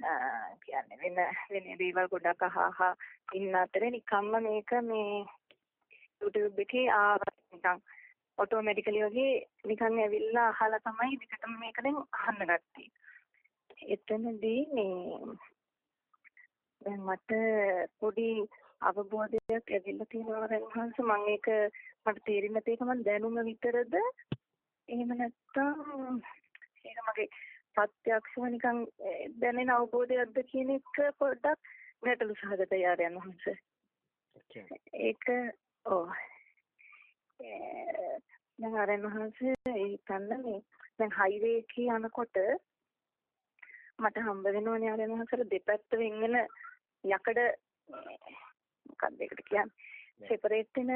කියන්නේ වෙන වෙන දේවල් ගොඩක් අහහා ඉන්න අතරේ නිකම්ම මේක මේ YouTube එකේ ආවා නිකන් ඔටෝමැටිකලි වගේ නිකන් ඇවිල්ලා අහලා තමයි විකටම මේක දැන් අහන්න ගත්තේ. එතනදී මේ දැන් මට පොඩි අවබෝධයක් ඇවිල්ලා තියෙනවා රන්හන්ස මම ඒක මට තේරෙන්නේ නැති එක මම දැනුම විතරද එහෙම නැත්නම් ඒක මගේ ප්‍රත්‍යක්ෂව නිකන් දැනෙන අවබෝධයක්ද කියන එක පොඩ්ඩක් ගැටලු සහගතයි ආරයන් වහන්සේ. ඒක ඔව්. දැන් ආරයන් වහන්සේ ඒ කන්න මේ දැන් හයිවේ එකේ යනකොට මට හම්බ වෙනවනේ ආරයන් වහන්සේට දෙපැත්ත වෙන්ගෙන යකඩ මොකක්ද ඒකට කියන්නේ? සෙපරේට් වෙන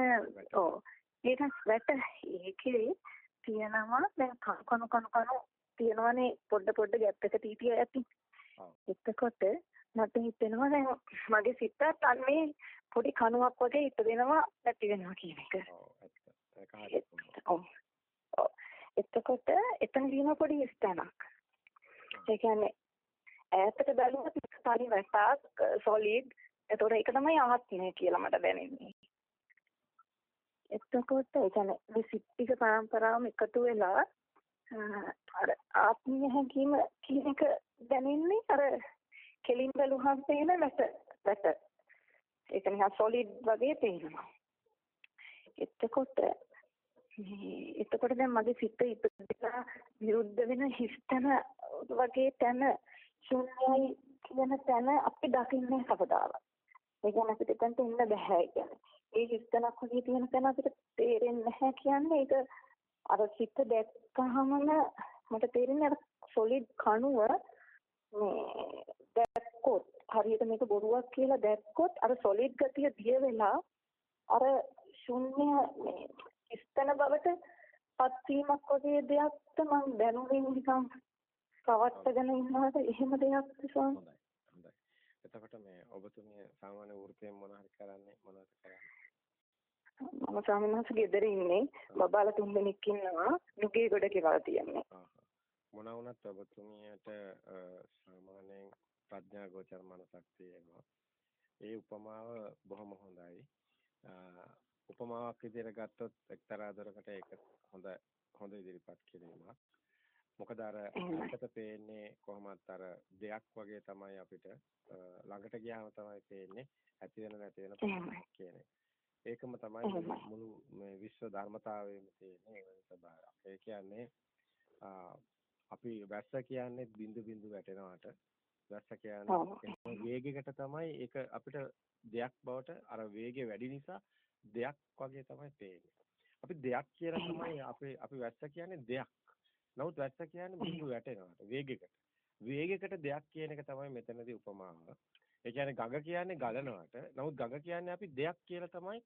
ඔව්. ඒක වැට ඒකේ තියෙනවා දැන් කණු කණු කණු තියෙනවනේ පොඩ පොඩ ගැප් එක තීතිය ඇති. එතකොට මට හිතෙනවා දැන් මගේ සිතත් අන්නේ පොඩි කණුවක් වගේ ඉපදෙනවා නැති වෙනවා කියන එක. ඔව්. එතකොට එතන තියෙන පොඩි ස්ථානක්. ඒ කියන්නේ ඈතට බැලුවොත් තනි වැටක් සොලිඩ් ඒතොර ඒක තමයි ආත්මය කියලා මට දැනෙන්නේ. එතකොට ඒ කියන්නේ මේ සිත්තික පරම්පරාවම එකතු වෙලා අර ආත්මීය හැඟීම කියන එක දැනෙන්නේ අර කෙලින් බැලුවහම පේන නැට නැට ඒක නිකන් සොලිඩ් වගේ පේනවා. එතකොට මේ එතකොට දැන් මගේ සිත ඉපදලා විරුද්ධ වෙන හිස්තන වගේ තැන ශුන්‍යයි කියන තැන අපි දකින්නේ කවදාවත්. ඒ කියන්නේ අපිට එතනට එන්න බෑ කියන්නේ ඒ හිස්තනක් වගේ තියෙන තැන අපිට තේරෙන්නේ නැහැ කියන්නේ ඒක අර සිත දැක්කහම මට තේරෙන්නේ අර සොලිඩ් කණුව මේ දැක්කොත් හරියට මේක බොරුවක් කියලා දැක්කොත් අර සොලිඩ් ගතිය දිය වෙලා අර ශුන්‍ය මේ ස්තන බවට පත්වීමක් වගේ දෙයක්ද මම දැනුමින් නිකන් පවත්ගෙන ඉන්නවාද එහෙම දෙයක්ද ස්වාමී හොඳයි එතකොට මේ ඔබතුමිය සාමාන්‍ය වෘත්තියෙන් මොනවද කරන්නේ මොනවද කරන්නේ? මම ස්වාමීන් වහන්සේ ගෙදර ඉන්නේ බබාලා තුන් දෙනෙක් ඉන්නවා නුගේ ගොඩ කියලා තියන්නේ. මොන වුණත් ඔබතුමියට සාමාන්‍යයෙන් ප්‍රඥා ගෝචර මනසක් තියෙනවා. ඒ උපමාව බොහොම හොඳයි. උපමාවක් විදිහට ගත්තොත් එක්තරා දරකට ඒක හොඳ හොඳ ඉදිරිපත් කිරීමක්. මොකද අර අපිට පේන්නේ කොහොමත් අර දෙයක් වගේ තමයි අපිට ළඟට ගියාම තමයි පේන්නේ ඇති වෙන නැති වෙන කියන එක. ඒකම තමයි මුළු මේ විශ්ව ධර්මතාවයේම තියෙන ඒ ස්වභාවය. ඒ කියන්නේ අපි වැස්ස කියන්නේ බිඳු බිඳු වැටෙනවාට වැස්ස කියන්නේ වේගයකට තමයි ඒක අපිට දෙයක් බවට අර වේගය වැඩි නිසා දෙයක් වගේ තමයි පේන්නේ. අපි දෙයක් කියලා තමයි අපි අපි වැස්ස කියන්නේ දෙයක්. නමුත් වැස්ස කියන්නේ බිඳු වැටෙනවාට වේගයකට. වේගයකට දෙයක් කියන එක තමයි මෙතනදී උපමාව. ඒ කියන්නේ ගඟ කියන්නේ ගලනවට. නමුත් ගඟ කියන්නේ අපි දෙයක් කියලා තමයි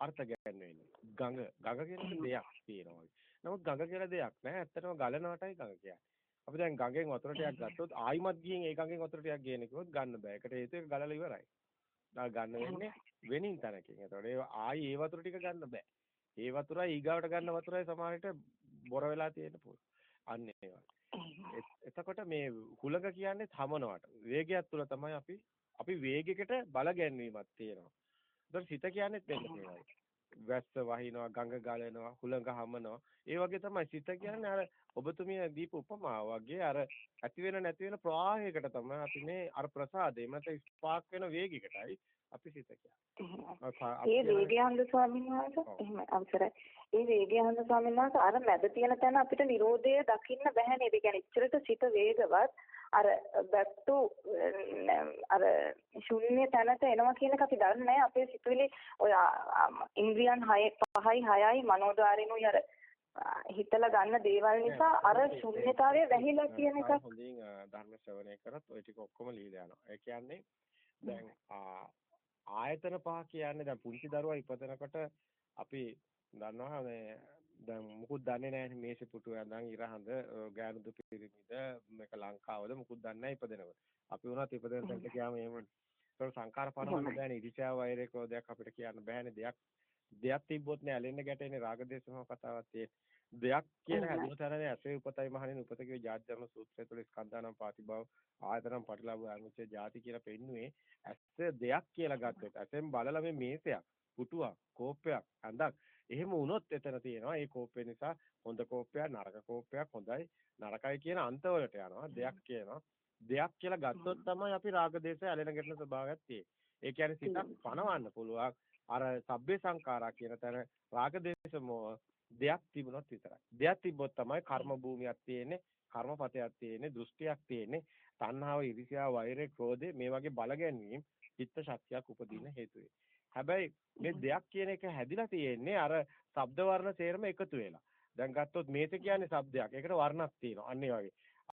අර්ථ ගැන්වෙන්නේ. ගඟ ගඟ කියන දෙයක් තියෙනවා. නමුත් ගඟ කියලා දෙයක් නැහැ. ඇත්තටම ගලනවටයි ගඟ කියන්නේ. අපි දැන් ගඟෙන් වතුර ටිකක් ගත්තොත් ආයිමත් ගිහින් ඒ ගඟෙන් වතුර ටිකක් ගේන කිව්වොත් ගන්න බෑ. ඒකට හේතුව ඒක ගලලා ඉවරයි. දා ගන්න වෙන්නේ වෙනින් තැනකින්. ඒතකොට ඒ ආයි ඒ වතුර ටික ගන්න බෑ. ඒ වතුරයි ඊගාවට ගන්න වතුරයි සමහරට බොර වෙලා තියෙන්න පුළුවන්. අන්න ඒ එතකොට මේ හුලඟ කියන්නේ හමනවට. වේගයක් තුල තමයි අපි අපි වේගයකට බල ගැන්වීමක් තියෙනවා. ඒතර සිත කියන්නේත් මෙන්න මේවයි. වැස්ස වහිනවා, ගඟ ගලනවා, හුළඟ හමනවා. ඒ වගේ තමයි සිත කියන්නේ අර ඔබතුමිය දීප උපමාව වගේ අර ඇති වෙන නැති වෙන ප්‍රවාහයකට තමයි අපි මේ අර ප්‍රසාදේ මත ස්පාක් වෙන වේගයකටයි අපි සිත කියන්නේ. ඒ වේගයන්ද ස්වාමීන් වහන්සේ එහෙම අවසරයි. ඒ වේගයන්ද ස්වාමීන් වහන්සේ අර මැද තියෙන තැන අපිට Nirodhe දකින්න බැහැ නේද? කියන්නේ ඉච්චරට සිත වේගවත් අර to අර ශුන්‍ය තැනට එනවා කියන එක අපි දන්නේ නැහැ අපේ සිතුවිලි ඔය ඉන්ද්‍රියන් 6 5යි 6යි මනෝද්වාරිනුයි අර හිතලා ගන්න දේවල් නිසා අර ශුන්‍යතාවය වැහිලා කියන එක හොඳින් ධර්ම ශ්‍රවණය කරත් ওই ටික ඔක්කොම ලියලා යනවා. ඒ කියන්නේ දැන් ආයතන පහ කියන්නේ දැන් පුංචි දරුවා ඉපදෙනකොට අපි දන්නවා මේ දැන් මුකුත් දන්නේ නැහැ මේසෙ පුටු ඇඳන් ඉරහඳ ගෑනුද පිරිමිද මේක ලංකාවද මුකුත් දන්නේ නැහැ ඉපදෙනකොට. අපි වුණත් ඉපදෙන තැනට ගියාම එහෙමනේ. ඒක සංකාර පරමන්න බෑනේ ඉරිචා වෛරය ක්‍රෝධයක් අපිට කියන්න බෑනේ දෙයක් දෙයක් තිබ්බොත් නේ ඇලෙන්න ගැටෙන්නේ රාග දේශම කතාවක් තියෙන්නේ. දෙයක් කියන හැදුණු තැනනේ ඇසේ උපතයි මහණෙනි. උපත කියේ ජාති ධර්ම සූත්‍රය තුළ ස්කන්ධානම් පාතිභව ආයතනම් පටිලාභ අනුච්චේ ජාති කියලා පෙන්නුවේ ඇස දෙයක් කියලා ගත්තොත් ඇසෙන් බලලා මේ මේසයක් පුටුවක් කෝප්පයක් ඇඳක් එහෙම වුණොත් එතන තියෙනවා. ඒ කෝප්පේ නිසා හොඳ කෝප්පයක් නරක කෝප්පයක් හොඳයි නරකයි කියන අන්තවලට යනවා. දෙයක් කියනවා. දෙයක් කියලා ගත්තොත් තමයි අපි රාග දේශය ඇලෙන ගැටෙන ස්වභාවයක් තියෙන්නේ. ඒ කියන්නේ සිතක් පණවන්න පුළුවන්. අර සබ්බේ සංඛාරා කියන තැන රාග දේශ මොහ දෙයක් තිබුණොත් විතරයි. දෙයක් තිබ්බොත් තමයි කර්ම භූමියක් තියෙන්නේ, කර්මපතයක් තියෙන්නේ, දෘෂ්ටියක් තියෙන්නේ. තණ්හාව, ඉරිසියාව, වෛරය, ක්‍රෝධය මේ වගේ බල ගැනීම චිත්ත ශක්තියක් උපදින හේතු හැබැයි මේ දෙයක් කියන එක හැදිලා තියෙන්නේ අර ශබ්ද වර්ණ සේරම එකතු වෙලා. දැන් ගත්තොත් මේස කියන්නේ ශබ්දයක්. ඒකට වර්ණක් තියෙනවා. අන්න ඒ වගේ.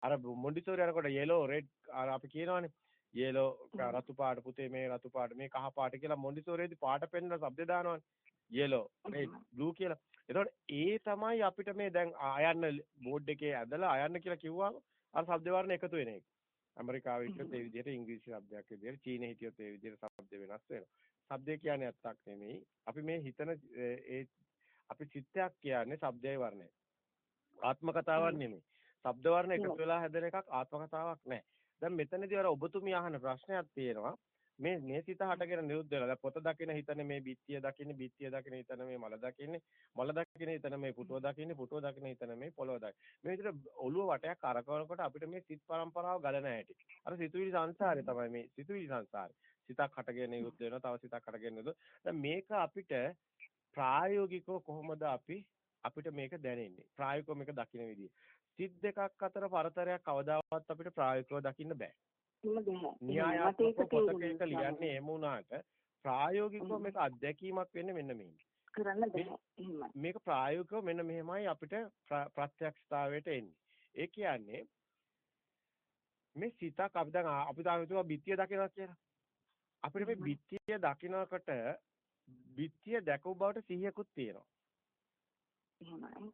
අර මොන්ඩිසෝරි යනකොට yellow red අර අපි කියනවානේ yellow රතු පාට පුතේ මේ රතු පාට මේ කහ පාට කියලා මොන්ඩිසෝරියේදී පාට පෙන්වන શબ્ද දානවනේ. yellow red blue කියලා. එතකොට ඒ තමයි අපිට මේ දැන් ආයන්න බෝඩ් එකේ ඇදලා ආයන්න කියලා කිව්වම අර શબ્ද වර්ණ එකතු වෙන එක. ඇමරිකාවේ හිටියොත් ඒ විදිහට ඉංග්‍රීසි શબ્දයක් විදිහට, චීනේ හිටියොත් ඒ විදිහට શબ્ද වෙනස් වෙනවා. શબ્දේ කියන්නේ ඇත්තක් නෙමෙයි. අපි මේ හිතන ඒ අපි චිත්තයක් කියන්නේ શબ્දයේ වර්ණය. ආත්ම කතාවක් නෙමෙයි. શબ્ද වර්ණ එකතු වෙලා හැදෙන එකක් ආත්ම කතාවක් නෑ. දැන් මෙතනදී අර ඔබතුමිය අහන ප්‍රශ්නයක් තියෙනවා. මේ මේ සිත හටගෙන නිරුද්ධ වෙලා. පොත දකින හිතන්නේ මේ බිත්තිය දකින්නේ, බිත්තිය දකින හිතන මේ මල දකින්නේ, මල දකින හිතන මේ පුටුව දකින්නේ, පුටුව දකින හිතන මේ පොළව දකින්නේ. මේ විදිහට ඔළුව වටයක් කරකවනකොට අපිට මේ සිත් පරම්පරාව ගලන හැටි. අර සිතුවිලි සංසාරේ තමයි මේ සිතුවිලි සංසාරේ. සිතක් හටගෙන නිරුද්ධ වෙනවා, තව සිතක් හටගෙන නිරුද්ධ. දැන් මේක අපිට ප්‍රායෝගිකව කොහොමද අපි අපිට මේක දැනෙන්නේ? ප්‍රායෝගිකව මේක දකින්න විදිය. සිත් දෙකක් අතර පරතරයක් කවදාවත් අපිට ප්‍රායෝගිකව දකින්න බෑ. න්‍යායාත්මක පොතක ලියන්නේ එහෙම වුණාට ප්‍රායෝගිකව මේක අත්දැකීමක් වෙන්නේ මෙන්න මේ. කරන්න බෑ මේක ප්‍රායෝගිකව මෙන්න මෙහෙමයි අපිට ප්‍රත්‍යක්ෂතාවයට එන්නේ. ඒ කියන්නේ මේ සිතක් අපි දැන් අපි තාම හිතුවා බිත්තිය දකිනවා කියලා. අපිට මේ බිත්තිය දකිනකොට බිත්තිය දැකපු බවට සිහියකුත් තියෙනවා. එහෙමයි.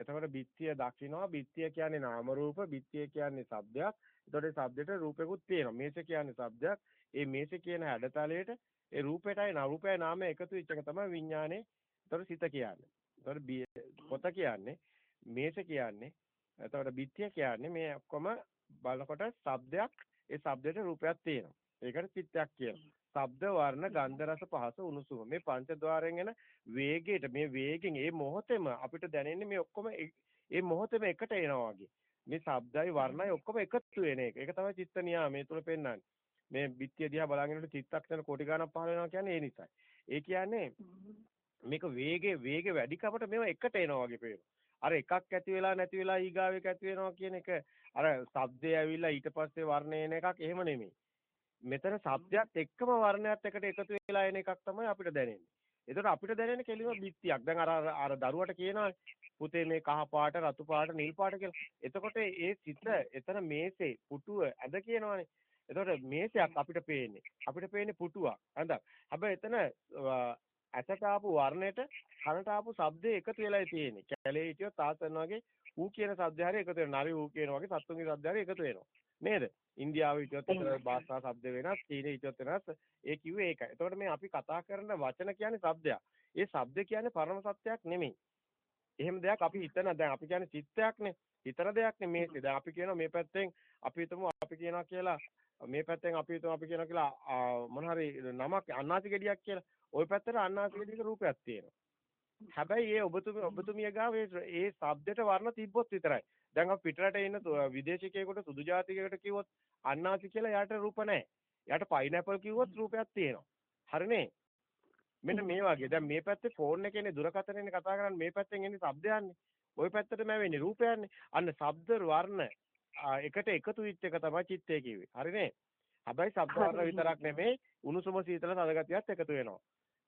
එතකොට බිත්තිය දකිනවා බිත්තිය කියන්නේ නාම රූප බිත්තිය කියන්නේ ශබ්දයක් එතකොට ශබ්දෙට රූපෙකුත් තියෙනවා. මේස කියන්නේ ශබ්දයක්. ඒ මේස කියන හැඩතලයට ඒ රූපෙටයි නා රූපයයි නාමය එකතු වෙච්ච එක තමයි විඥානේ. එතකොට සිත කියන්නේ. එතකොට පොත කියන්නේ මේස කියන්නේ එතකොට බිත්තිය කියන්නේ මේ ඔක්කොම බලනකොට ශබ්දයක් ඒ ශබ්දෙට රූපයක් තියෙනවා. ඒකට චිත්තයක් කියනවා. ශබ්ද වර්ණ ගන්ධ රස පහස උණුසුම මේ පංචද්වාරයෙන් එන වේගයට මේ වේගෙන් මේ මොහොතේම අපිට දැනෙන්නේ මේ ඔක්කොම මේ මොහොතේම එකට එනවා වගේ. මේ ශබ්දයි වර්ණයි ඔක්කොම එකතු වෙන එක. ඒක තමයි චිත්ත නියාමයේ තුල පෙන්වන්නේ. මේ බිත්තිය දිහා බලාගෙන ඉන්නකොට චිත්තක්ෂණ කෝටි ගණන් පහළ වෙනවා කියන්නේ ඒ නිසයි. ඒ කියන්නේ මේක වේගේ වේග වැඩිකමට මේවා එකට එනවා වගේ පේනවා. අර එකක් ඇති වෙලා නැති වෙලා ඊගාව එක ඇති වෙනවා කියන එක අර ශබ්දය ඇවිල්ලා ඊට පස්සේ වර්ණය එන එකක් එහෙම නෙමෙයි. මෙතන ශබ්දයක් එක්කම වර්ණයත් එකට එකතු වෙලා එන එකක් තමයි අපිට දැනෙන්නේ. ඒතර අපිට දැනෙන්නේ කෙලිම බිත්තියක්. දැන් අර අර දරුවට කියනවා පුතේ මේ කහ පාට රතු පාට නිල් පාට කියලා. එතකොට ඒ සිත එතන මේසේ පුටුව ඇඳ කියනවනේ. එතකොට මේසයක් අපිට පේන්නේ. අපිට පේන්නේ පුටුවක්. හඳක්. හැබැයි එතන ඇසට ආපු වර්ණයට කනට ආපු ශබ්දේ එකතු වෙලායි තියෙන්නේ. කැලේ හිටියොත් තාත්තන් වගේ ඌ කියන ශබ්ද හරිය එකතු වෙනවා. නරි ඌ කියන වගේ සත්තුන්ගේ ශබ්ද හරිය එකතු වෙනවා. නේද? ඉන්දියාවේ හිටියොත් එතන භාෂා ශබ්ද වෙනස්, චීනයේ හිටියොත් වෙනස්. ඒ කිව්වේ ඒකයි. එතකොට මේ අපි කතා කරන වචන කියන්නේ ශබ්දයක්. ඒ ශබ්ද කියන්නේ පරම සත්‍යයක් නෙමෙයි. එහෙම දෙයක් අපි හිතන දැන් අපි කියන්නේ චිත්තයක්නේ. හිතන දෙයක්නේ මේ. දැන් අපි කියනවා මේ පැත්තෙන් අපි හිතමු අපි කියනවා කියලා මේ පැත්තෙන් අපි හිතමු අපි කියනවා කියලා මොන හරි නමක් අන්නාසි ගෙඩියක් කියලා. ওই පැත්තට අන්නාසි ගෙඩියක රූපයක් තියෙනවා. හැබැයි ඒ ඔබතුමිය ඔබතුමිය ගාව ඒ ශබ්දයට වර්ණ තිබ්බොත් විතරයි. දැන් අපි පිටරට ඉන්න විදේශිකයෙකුට සුදු ජාතිකයෙකුට කිව්වොත් අන්නාසි කියලා යාට රූප නැහැ. යාට පයිනැපල් කිව්වොත් රූපයක් තියෙනවා. හරිනේ? මෙන්න මේ වගේ. දැන් මේ පැත්තේ ෆෝන් එකේනේ දුරකථනේනේ කතා කරන්නේ මේ පැත්තෙන් එන්නේ ශබ්දයන්නේ. ওই පැත්තටම වෙන්නේ රූපයන්නේ. අන්න ශබ්ද වර්ණ එකට එකතු වෙච්ච එක තමයි චිත්තය කිව්වේ. හරිනේ? හැබැයි ශබ්ද වර්ණ විතරක් නෙමෙයි උණුසුම සීතල තද ගතියත් එකතු වෙනවා.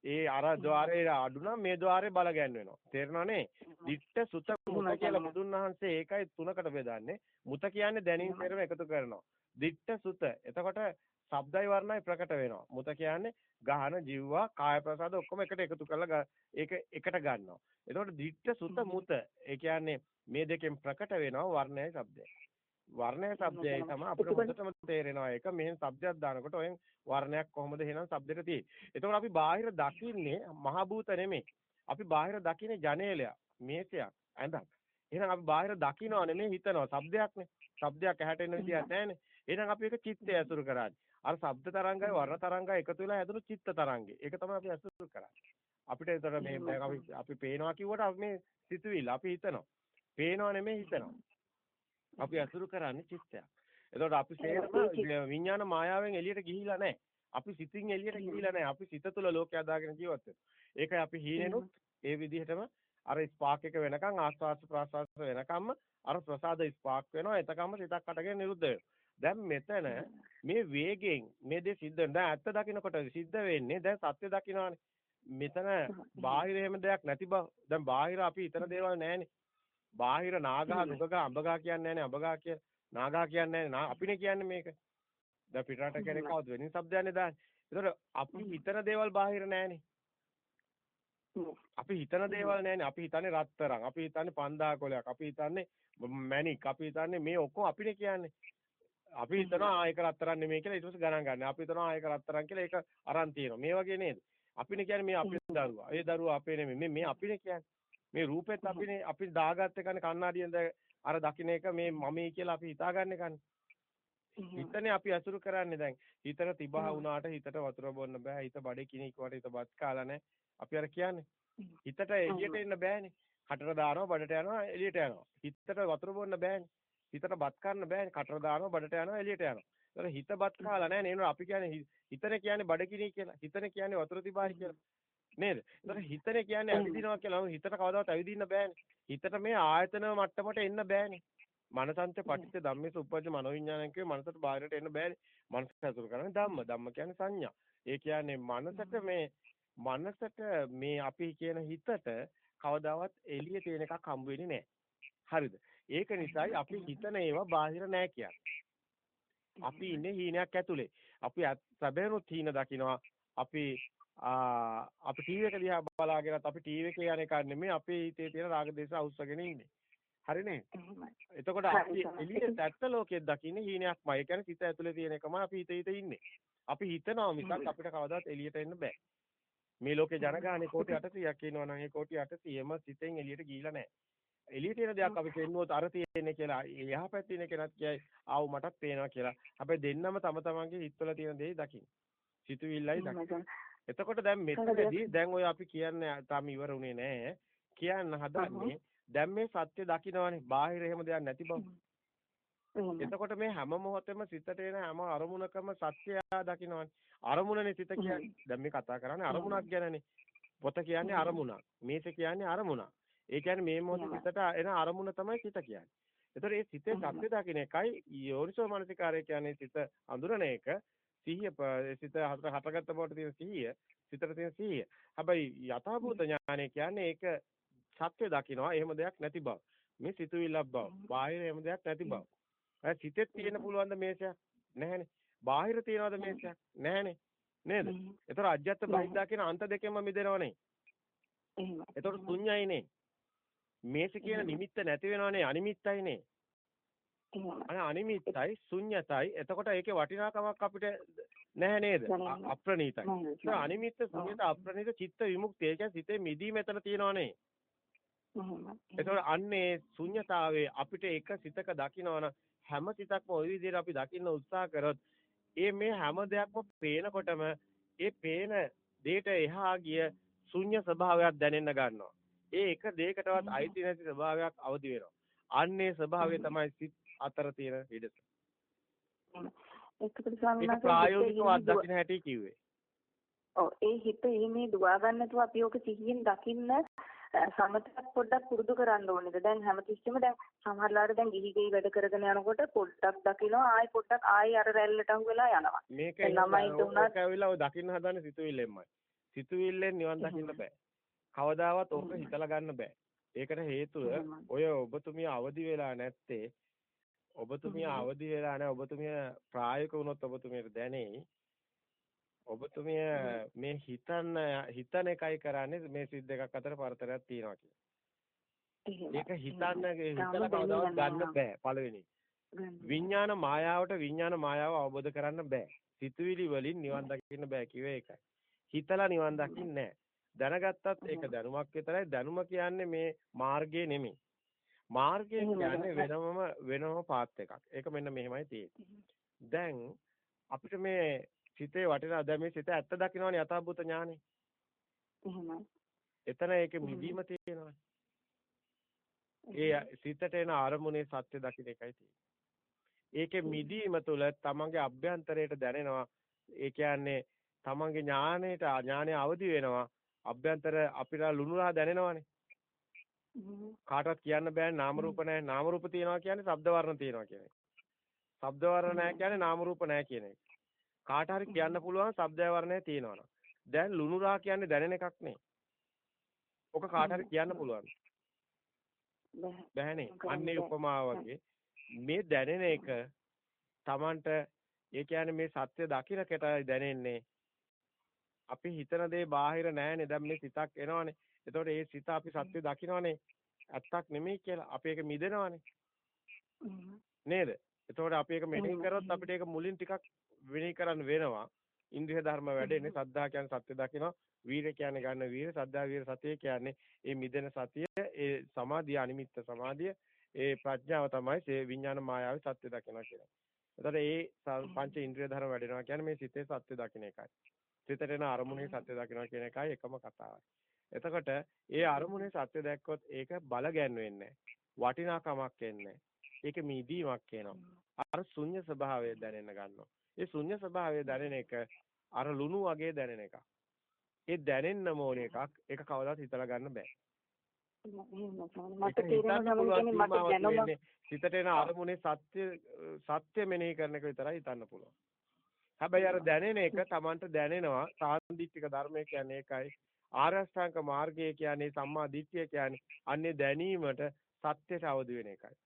ඒ අර ద్వාරේ අඩු නම් මේ ద్వාරේ බල ගැන්වෙනවා. තේරෙනවනේ? ditta sutta muta කියලා බුදුන් වහන්සේ ඒකයි තුනකට බෙදන්නේ. මුත කියන්නේ දැනීම් පෙරම එකතු කරනවා. ditta sutta. එතකොට ශබ්දයි වර්ණයි ප්‍රකට වෙනවා. මුත කියන්නේ ගහන ජීවවා කාය ප්‍රසාද ඔක්කොම එකට එකතු කරලා ඒක එකට ගන්නවා. එතකොට ditta sutta muta. ඒ කියන්නේ මේ දෙකෙන් ප්‍රකට වෙනවා වර්ණයයි ශබ්දයයි. වර්ණය ශබ්දයයි තමයි අපිට හොඳටම තේරෙනවා ඒක මෙහෙන් ශබ්දයක් දානකොට ඔයෙන් වර්ණයක් කොහොමද එහෙනම් ශබ්දෙට තියෙන්නේ. එතකොට අපි බාහිර දකින්නේ මහ භූත නෙමෙයි. අපි බාහිර දකින්නේ ජනේලයක්, මේසයක්, ඇඳක්. එහෙනම් අපි බාහිර දකින්නව නෙමෙයි හිතනවා. ශබ්දයක්නේ. ශබ්දයක් ඇහැට එන විදියක් නැහැනේ. එහෙනම් අපි ඒක චිත්තය ඇසුරු කරන්නේ. අර ශබ්ද තරංගයි වර්ණ තරංගයි එකතු වෙලා හැදුණු චිත්ත තරංගේ. ඒක තමයි අපි ඇසුරු කරන්නේ. අපිට ඒතර මේ අපි අපි පේනවා කිව්වට අපි මේ සිතුවිල්ල අපි හිතනවා. පේනව නෙමෙයි හිතනවා. අපි ඇසුරු කරන්නේ චිත්තයක්. එතකොට අපි සේරම විඥාන මායාවෙන් එළියට ගිහිලා නැහැ. අපි සිතින් එළියට ගිහිලා නැහැ. අපි සිත තුළ ලෝකය හදාගෙන ජීවත් ඒකයි අපි හීනෙනුත් ඒ විදිහටම අර ස්පාක් එක වෙනකන් ආස්වාස් ප්‍රාස්වාස් වෙනකම්ම අර ප්‍රසාද ස්පාක් වෙනවා. එතකම්ම සිතක් අටගෙන නිරුද්ධ. දැන් මෙතන මේ වේගෙන් මේ දේ සිද්ධ වෙන දැන් ඇත්ත දකින්නකොට සිද්ධ වෙන්නේ දැන් සත්‍ය දකින්නවානේ. මෙතන බාහිර එහෙම දෙයක් නැති බව. දැන් බාහිර අපි ඊතර දේවල් නැහැනේ. බාහිර නාගා නුගා අඹගා කියන්නේ නැහැනේ අඹගා කිය නාගා කියන්නේ නැහැ අපිනේ කියන්නේ මේක. දැන් පිටරට කෙනෙක් කවුද වෙනින් શબ્දයන්නේ දාන්නේ. ඒතකොට අපි හිතන දේවල් බාහිර නැහැනේ. අපි හිතන දේවල් නැහැනේ. අපි හිතන්නේ රත්තරන්. අපි හිතන්නේ පන්දා කොලයක්. අපි හිතන්නේ මැණික්. අපි හිතන්නේ මේ ඔක්කොම අපිනේ කියන්නේ. අපි හිතනවා ආ ඒක රත්තරන් නෙමෙයි කියලා ඊට පස්සේ ගණන් ගන්න. අපි හිතනවා ආ ඒක රත්තරන් කියලා ඒක අරන් තියෙනවා. මේ වගේ නේද? අපිනේ කියන්නේ මේ අපේ දරුවා. ඒ දරුවා අපේ නෙමෙයි. මේ මේ අපිනේ කියන්නේ. මේ රූපෙත් අපිනේ අපි දාගත්ත එකනේ කණ්ණාඩියෙන් අර දකින්න එක මේ මමයි කියලා අපි හිතාගන්න එකනේ. හිතනේ අපි අසුරු කරන්නේ දැන්. හිතට තිබහ වුණාට හිතට වතුර බොන්න බෑ. හිත බඩේ කිනික් වට හිත බත් කාලා නැහැ. අපි අර කියන්නේ. හිතට එළියට එන්න බෑනේ. කටට දානවා බඩට යනවා එළියට යනවා. හිතට වතුර බොන්න බෑනේ. හිතට බත් කන්න බෑනේ. කටට දානවා බඩට යනවා එළියට යනවා. ඒතර හිත බත් කාලා නැහැ නේද? අපි කියන්නේ හිතනේ කියන්නේ බඩගිනි කියලා. හිතනේ කියන්නේ වතුර තිබායි කියලා. නේද? ඒතර හිතනේ කියන්නේ ඇවිදිනවා කියලා. හිතට කවදාවත් ඇවිදින්න බෑනේ. හිතට මේ ආයතන මට්ටමට එන්න බෑනේ. මනසන්ත පටිච්ච ධම්මේස උපජ්ජ මනෝවිඤ්ඤාණය කියේ මනසට බාහිරට එන්න බෑනේ. මනස ඇසුරු කරන්නේ ධම්ම. ධම්ම කියන්නේ සංඥා. ඒ කියන්නේ මනසට මේ මනසට මේ අපි කියන හිතට කවදාවත් එළිය තියෙන එකක් හම්බ වෙන්නේ නැහැ. හරිද? ඒක නිසායි අපි හිතන ඒවා බාහිර නැහැ කියන්නේ. අපි ඉන්නේ හීනයක් ඇතුලේ. අපි සැබෑනුත් හීන දකිනවා. අපි අපි ටීවී එක දිහා බලාගෙනත් අපි ටීවී එකේ යන එක නෙමෙයි අපේ හිතේ තියෙන රාග දේශ අවශ්‍යගෙන ඉන්නේ. හරිනේ? එතකොට අපි එළියට ඇත්ත ලෝකෙත් දකින්නේ හීනයක්මයි. ඒ කියන්නේ සිත ඇතුලේ තියෙන එකම අපි හිත හිත ඉන්නේ. අපි හිතනවා මිසක් අපිට කවදාවත් එළියට එන්න බෑ. මේ ලෝකේ ජනගහනේ කෝටි 800ක් ඉන්නවා නම් ඒ කෝටි 800ම සිතෙන් එළියට ගිහිලා නැහැ. එළියට එන දෙයක් අපි පෙන්නුවොත් අර තියෙන්නේ කියලා යහපැත්තේ ඉන්න කෙනත් කියයි ආව් මටත් පේනවා කියලා. හැබැයි දෙන්නම තම තමන්ගේ හිතවල තියෙන දේ දකින්න. සිතුවිල්ලයි දකින්න. එතකොට දැන් මෙතනදී දැන් ඔය අපි කියන්නේ තාම ඉවර උනේ නැහැ. කියන්න හදන්නේ දැන් මේ සත්‍ය දකින්නවනේ. බාහිර එහෙම දෙයක් නැති බව. එතකොට මේ හැම මොහොතෙම සිතට එන හැම අරමුණකම සත්‍යය දකින්නවනේ. අරමුණනේ සිත කියන්නේ. දැන් මේ කතා කරන්නේ අරමුණක් ගැනනේ. පොත කියන්නේ අරමුණක්. මේස කියන්නේ අරමුණක්. ඒ කියන්නේ මේ මොහොතේ සිතට එන අරමුණ තමයි සිත කියන්නේ. ඒතර ඒ සිතේ සත්‍ය දකින්න එකයි යෝනිසෝ මනසිකාරය කියන්නේ සිත අඳුරන එක. සිහිය සිත හටගත්ත බවට තියෙන සිහිය, සිතට තියෙන සිහිය. හැබැයි යථාභූත ඥානය කියන්නේ ඒක සත්‍ය දකින්නවා එහෙම දෙයක් නැති බව. මේ සිතුවිල්ලක් බව. බාහිර එහෙම දෙයක් නැති බව. අය සිතෙත් තියෙන පුළුවන් ද මේසයක්? නැහැනේ. බාහිර තියනවද මේසයක්? නැහැනේ. නේද? ඒතර අජ්‍යත්ත බහිද්දා කියන අන්ත දෙකෙන්ම මිදෙනවනේ. එහෙම. ඒතර ශුන්‍යයිනේ. මේස කියන නිමිත්ත නැති වෙනවනේ අනිමිත්තයිනේ. අනේ අනිමිත්තයි ශුන්‍යතයි. එතකොට ඒකේ වටිනාකමක් අපිට නැහැ නේද? අප්‍රණීතයි. ඒ අනිමිත්ත ශුන්‍යත අප්‍රණීත චිත්ත විමුක්තිය. ඒ කියන්නේ සිතේ මිදී මෙතන තියෙනවනේ. එතකොට අන්නේ ශුන්‍යතාවයේ අපිට එක සිතක දකින්නවනම් හැම සිතක්ම ওই විදිහට අපි දකින්න උත්සාහ කරොත් ඒ මේ හැම දෙයක්ම පේනකොටම ඒ පේන දෙයට එහා ගිය ශුන්‍ය ස්වභාවයක් දැනෙන්න ගන්නවා. ඒ එක දෙයකටවත් අයිති නැති ස්වභාවයක් අවදි වෙනවා. අන්නේ ස්වභාවය තමයි අතර තියෙන හිඩස. ඒකට ස්වාමීන් ප්‍රායෝගිකව අත්දකින්න හැටි කිව්වේ. ඔව් ඒ හිත එහෙමේ දුවා ගන්නතුව අපි ඔක සිහියෙන් දකින්න සමතක් පොඩ්ඩක් පුරුදු කරන්න ඕනේද දැන් හැමතිස්සෙම දැන් සමහරලාට දැන් ගිහි ගිහි වැඩ කරගෙන යනකොට පොඩ්ඩක් දකිනවා ආයි පොඩ්ඩක් ආයි අර රැල්ලට අහු වෙලා යනවා මේක ළමයිට උනත් ඇවිල්ලා ඔය දකින්න හදන සිතුවිල්ලෙන්මයි සිතුවිල්ලෙන් නිවන් දකින්න බෑ කවදාවත් ඕක හිතලා ගන්න බෑ. ඒකට හේතුව ඔය ඔබතුමිය අවදි වෙලා නැත්තේ ඔබතුමිය අවදි වෙලා නැහැ ඔබතුමිය ප්‍රායෝගික වුණොත් ඔබතුමියට දැනෙයි ඔබතුමිය මේ හිතන්න හිතන එකයි කරන්නේ මේ සිත් දෙකක් අතර පරතරයක් තියෙනවා කියලා. ඒක හිතන්න හිතලා කවදාවත් ගන්න බෑ පළවෙනි. විඥාන මායාවට විඥාන මායාව අවබෝධ කරන්න බෑ. සිතුවිලි වලින් නිවන් දකින්න බෑ කිව්වේ ඒකයි. හිතලා නිවන් දකින්නේ නැහැ. දැනගත්තත් ඒක දැනුමක් විතරයි. දැනුම කියන්නේ මේ මාර්ගය නෙමෙයි. මාර්ගය කියන්නේ වෙනමම වෙනම පාත් එකක්. ඒක මෙන්න මෙහෙමයි තියෙන්නේ. දැන් අපිට මේ සිතේ වටිනා දැන් මේ සිත ඇත්ත දකින්නවනේ යථාභූත ඥානෙ. එහෙමයි. එතන ඒකේ මිදීම තියෙනවා. ඒ සිතට එන අරමුණේ සත්‍ය දකින්න එකයි තියෙන්නේ. ඒකේ මිදීම තුළ තමන්ගේ අභ්‍යන්තරයට දැනෙනවා. ඒ කියන්නේ තමන්ගේ ඥාණයට ඥානය අවදි වෙනවා. අභ්‍යන්තර අපිට ලුණුරා දැනෙනවානේ. කාටවත් කියන්න බෑ නාම රූප නැහැ. නාම රූප තියනවා කියන්නේ ශබ්ද වර්ණ තියනවා කියන එක. ශබ්ද වර්ණ නැහැ කියන්නේ නාම රූප නැහැ කියන එක. කාට හරි කියන්න පුළුවන් ශබ්ද වර්ණය තියෙනවා දැන් ලුණුරා කියන්නේ දැනෙන එකක් නේ. ඔක කාට හරි කියන්න පුළුවන්. බෑනේ. අන්නේ උපමාව වගේ මේ දැනෙන එක Tamanට ඒ කියන්නේ මේ සත්‍ය දකින්නකටයි දැනෙන්නේ. අපි හිතන දේ බාහිර නෑනේ. දැන් මේ සිතක් එනවනේ. එතකොට ඒ සිත අපි සත්‍ය දකින්නවනේ. ඇත්තක් නෙමෙයි කියලා. අපි ඒක මිදෙනවනේ. නේද? එතකොට අපි ඒක මෙනෙහි කරොත් අපිට ඒක මුලින් ටිකක් විනී කරන්න වෙනවා. ඉන්ද්‍රිය ධර්ම වැඩෙන්නේ සද්ධා කියන්නේ සත්‍ය දකිනවා. වීර කියන්නේ ගන්න වීර, සද්ධා වීර සතිය කියන්නේ ඒ මිදෙන සතිය, ඒ සමාධිය අනිමිත්ත සමාධිය, ඒ ප්‍රඥාව තමයි සේ විඥාන මායාවේ සත්‍ය දකිනවා කියන්නේ. එතකොට ඒ පංච ඉන්ද්‍රිය ධර්ම වැඩෙනවා කියන්නේ මේ සිතේ සත්‍ය දකින එකයි. සිතට එන අරමුණේ සත්‍ය දකිනවා කියන එකයි එකම කතාවයි. එතකොට ඒ අරමුණේ සත්‍ය දැක්කොත් ඒක බල ගැන්වෙන්නේ වටිනාකමක් එන්නේ. ඒක මිදීමක් එනවා. අර ශුන්‍ය ස්වභාවය දැනෙන්න ගන්නවා. ඒ ශුන්‍ය ස්වභාවය දැනෙන එක අර ලුණු වගේ දැනෙන එකක්. ඒ දැනෙන්න ඕන එකක් ඒක කවදාවත් හිතලා ගන්න බෑ. මට තේරෙනවා සිතට එන අරමුණේ සත්‍ය සත්‍ය මෙනෙහි කරන එක විතරයි හිතන්න පුළුවන්. හැබැයි අර දැනෙන එක Tamanට දැනෙනවා සාන්දිටික ධර්මය කියන්නේ ඒකයි. ආරෂ්ඨාංග මාර්ගය කියන්නේ සම්මා දිට්ඨිය කියන්නේ අන්නේ දැනීමට සත්‍යයට අවදි වෙන එකයි.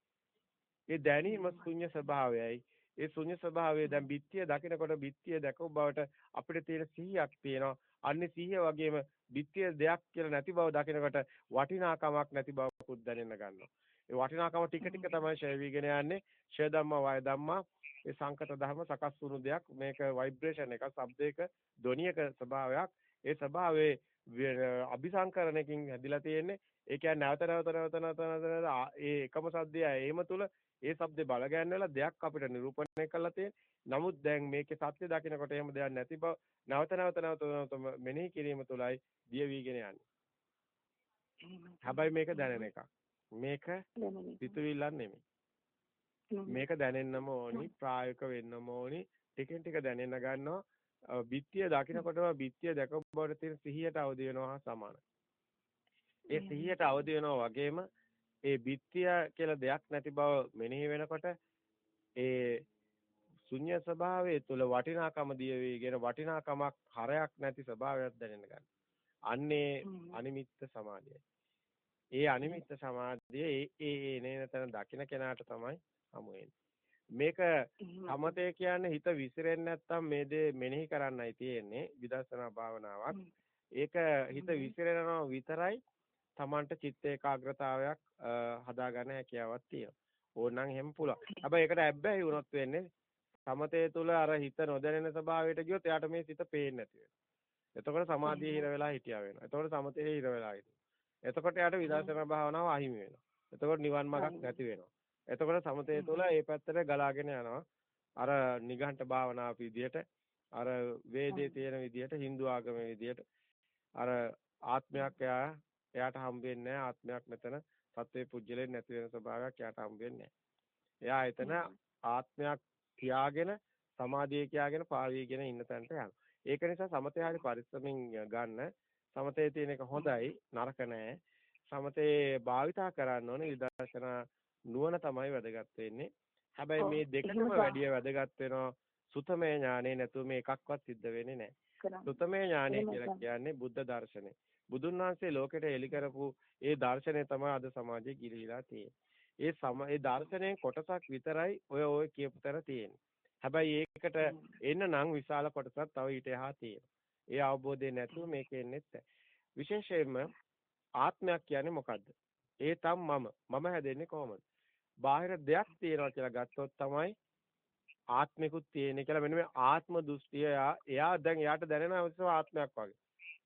ඒ දැනීම ශුන්‍ය ස්වභාවයයි. ඒ ශුන්‍ය ස්වභාවය දැන් බිත්තිය දකිනකොට බිත්තිය දැකව බවට අපිට තියෙන සිහියක් තියෙනවා. අන්නේ සිහිය වගේම බිත්තිය දෙයක් කියලා නැති බව දකිනකොට වටිනාකමක් නැති බවකුත් දැනෙන්න ගන්නවා. ඒ වටිනාකම ටික ටික තමයි ෂය වීගෙන යන්නේ. ෂය ධම්මා වය ධම්මා ඒ සංකත ධර්ම සකස් වුණු දෙයක්. මේක වයිබ්‍රේෂන් එකක්, ශබ්දයක, ධ්වනියක ස්වභාවයක්. ඒ ස්වභාවයේ අභිසංකරණයකින් හැදිලා තියෙන්නේ. ඒ කියන්නේ නැවත නැවත නැවත නැවත නැවත ඒ එකම සද්දය එහෙම තුල ඒ શબ્දේ බල ගන්නවලා දෙයක් අපිට නිරූපණය කරලා තියෙන්නේ. නමුත් දැන් මේකේ සත්‍ය දකිනකොට එහෙම දෙයක් නැති බව නැවත නැවත නැවත නැවත මෙනෙහි කිරීම තුලයි දිය වීගෙන යන්නේ. හැබැයි මේක දැනෙන එකක්. මේක සිතුවිල්ලක් නෙමෙයි. මේක දැනෙන්නම ඕනි, ප්‍රායෝගික වෙන්නම ඕනි. ටිකෙන් ටික දැනෙන්න ගන්නවා. බිත්තිය දකිනකොටම බිත්තිය දැක බවට තියෙන සිහියට අවදි වෙනවා සමානයි. ඒ සිහියට අවදි වෙනවා වගේම ඒ බිත්තිය කියලා දෙයක් නැති බව මෙනෙහි වෙනකොට ඒ ශුන්‍ය ස්වභාවය තුළ වටිනාකම දිය වේගෙන වටිනාකමක් හරයක් නැති ස්වභාවයක් දැනෙන්න ගන්න. අන්නේ අනිමිත්ත සමාධියයි. ඒ අනිමිත්ත සමාධිය ඒ ඒ එනේන තැන දකින්න කෙනාට තමයි හමු මේක සමතේ කියන්නේ හිත විසිරෙන්නේ නැත්තම් මේ දේ මෙනෙහි කරන්නයි තියෙන්නේ විදර්ශනා භාවනාවක්. ඒක හිත විසිරෙනවා විතරයි Tamanට චිත්ත ඒකාග්‍රතාවයක් හදාගන්න හැකියාවක් තියෙනවා. ඕනනම් එහෙම පුළුවන්. හැබැයි ඒකට ඇබ්බැහි වුණොත් වෙන්නේ සමතේ තුල අර හිත නොදැනෙන ස්වභාවයට ගියොත් එයාට මේ සිත පේන්නේ නැති වෙනවා. එතකොට සමාධිය හිර වෙලා හිටියා වෙනවා. එතකොට සමතේ හිර වෙලා හිටිනවා. එතකොට එයාට විදර්ශනා භාවනාව අහිමි වෙනවා. එතකොට නිවන් මාර්ගක් නැති වෙනවා. එතකොට සමතේ තුල ඒ පැත්තට ගලාගෙන යනවා. අර නිගණ්ඨ භාවනාව විදියට අර වේදේ තියෙන විදියට Hindu ආගමේ විදියට අර ආත්මයක් එයා එයාට හම්බ වෙන්නේ ආත්මයක් මෙතන සත්වේ පුජ්‍යලෙ නැති වෙන ස්වභාවයක් එයාට හම්බ වෙන්නේ එයා එතන ආත්මයක් තියාගෙන සමාධිය කියාගෙන පාවීගෙන ඉන්න තැනට යනවා. ඒක නිසා සමතේ හරි පරිස්සමින් ගන්න. සමතේ තියෙන එක හොඳයි නරක නෑ. සමතේ භාවිතා කරන්න ඕනේ විදර්ශනා නුවණ තමයි වැදගත් වෙන්නේ. හැබැයි මේ දෙකම වැඩිය වැදගත් වෙනවා සුතමේ ඥානෙ නැතුව මේ එකක්වත් සිද්ධ වෙන්නේ නැහැ. සුතමේ ඥානෙ කියලා කියන්නේ බුද්ධ දර්ශනය. බුදුන් වහන්සේ ලෝකෙට එලි කරපු ඒ දර්ශනය තමයි අද සමාජයේ ගිලිහිලා තියෙන්නේ. ඒ සම ඒ දර්ශනයෙන් කොටසක් විතරයි ඔය ඔය කියපු තැන තියෙන්නේ. හැබැයි ඒකට එන්න නම් විශාල කොටසක් තව ඊට එහා තියෙනවා. ඒ අවබෝධය නැතුව මේක එන්නේ නැහැ. විශේෂයෙන්ම ආත්මයක් කියන්නේ මොකද්ද? ඒ තම මම. මම හැදෙන්නේ කොහොමද? බාහිර දෙයක් තියෙනවා කියලා ගත්තොත් තමයි ආත්මිකුත් තියෙන්නේ කියලා මෙන්න මේ ආත්ම දෘෂ්ටිය එයා දැන් එයාට දැනෙන ආත්මයක් වගේ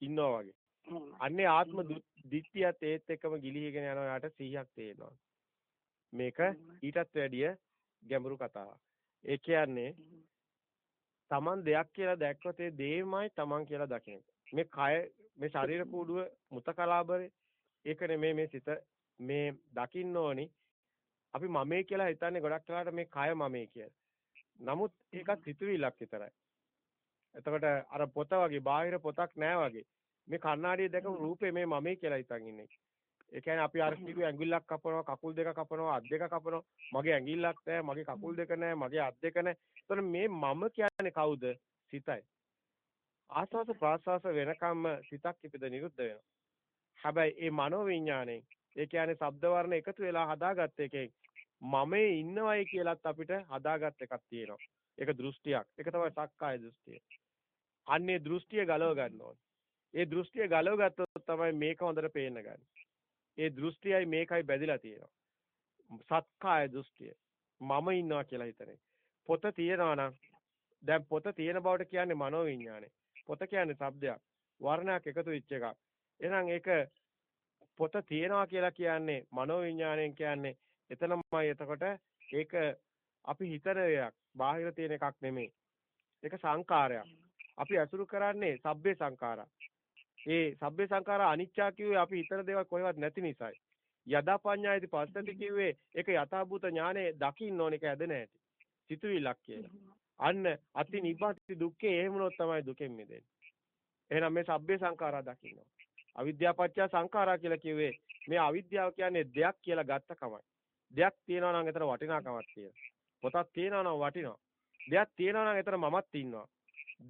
ඉන්නවා වගේ. අන්නේ ආත්ම දිට්ඨියත් ඒත් එක්කම ගිලිහිගෙන යනවා යාට 100ක් තේනවා. මේක ඊටත් වැඩිය ගැඹුරු කතාවක්. ඒ කියන්නේ Taman දෙයක් කියලා දැක්කොත් ඒ දේමයි Taman කියලා දකින්න. මේ කය මේ ශරීර කූඩුව මුත කලාබරේ ඒක නෙමේ මේ සිත මේ දකින්න ඕනි. අපි මමේ කියලා හිතන්නේ ගොඩක් වෙලාවට මේ කය මමේ කියලා. නමුත් ඒකත් හිතුවිල්ලක් විතරයි. එතකොට අර පොත වගේ බාහිර පොතක් නෑ වගේ. මේ කණ්ණාඩිය දැකපු රූපේ මේ මමේ කියලා හිතන් ඉන්නේ. ඒ කියන්නේ අපි අර කිව්ව ඇඟිල්ලක් කපනවා, කකුල් දෙක කපනවා, අත් දෙක කපනවා. මගේ ඇඟිල්ලක් නැහැ, මගේ කකුල් දෙක නැහැ, මගේ අත් දෙක නැහැ. එතකොට මේ මම කියන්නේ කවුද? සිතයි. ආස්වාස ප්‍රාස්වාස වෙනකම්ම සිතක් ඉපද නිරුද්ධ වෙනවා. හැබැයි මේ මනෝ විඥාණයෙන් ඒ කියන්නේ ශබ්ද වර්ණ එකතු වෙලා හදාගත්ත එකෙන් මමේ ඉන්නවයි කියලත් අපිට හදාගත් එකක් තියෙනවා. ඒක දෘෂ්ටියක්. ඒක තමයි සක්කාය දෘෂ්ටිය. අන්නේ දෘෂ්ටිය ගලව ගන්න ඕනේ. ඒ දෘෂ්ටිය ගලව ගත්තොත් තමයි මේක හොඳට පේන්න ගන්න. ඒ දෘෂ්ටියයි මේකයි බැඳිලා තියෙනවා. සක්කාය දෘෂ්ටිය. මම ඉන්නවා කියලා හිතන්නේ. පොත තියෙනවා නම් දැන් පොත තියෙන බවට කියන්නේ මනෝවිඤ්ඤාණය. පොත කියන්නේ શબ્දයක්. වර්ණයක් එකතු වෙච්ච එකක්. එහෙනම් ඒක පොත තියෙනවා කියලා කියන්නේ මනෝවිඤ්ඤාණයෙන් කියන්නේ එතනමයි එතකොට ඒක අපි හිතන දෙයක්. බාහිර තියෙන එකක් නෙමෙයි. ඒක සංකාරයක්. අපි අසුරු කරන්නේ සබ්බේ සංකාරා. ඒ සබ්බේ සංඛාරා අනිච්චා කිව්වේ අපි හිතන දේවල් කොහෙවත් නැති නිසායි. යදා පඤ්ඤායති පස්සති කිව්වේ ඒක යථාභූත ඥානෙ දකින්න ඕන එක ඇද නැහැටි. සිතුවිල්ලක් කියලා. අන්න අති නිබ්බති දුක්ඛේ එහෙම වුණොත් තමයි දුකෙන් මිදෙන්නේ. එහෙනම් මේ සබ්බේ සංඛාරා දකින්න. අවිද්‍යාව පත්‍ය සංඛාරා කියලා කිව්වේ මේ අවිද්‍යාව කියන්නේ දෙයක් කියලා ගත්ත කමයි. දෙයක් තියෙනවා නම් එතන වටිනාකමක් තියෙනවා. පොතක් තියෙනවා නම් වටිනවා. දෙයක් තියෙනවා නම් එතන මමත් ඉන්නවා.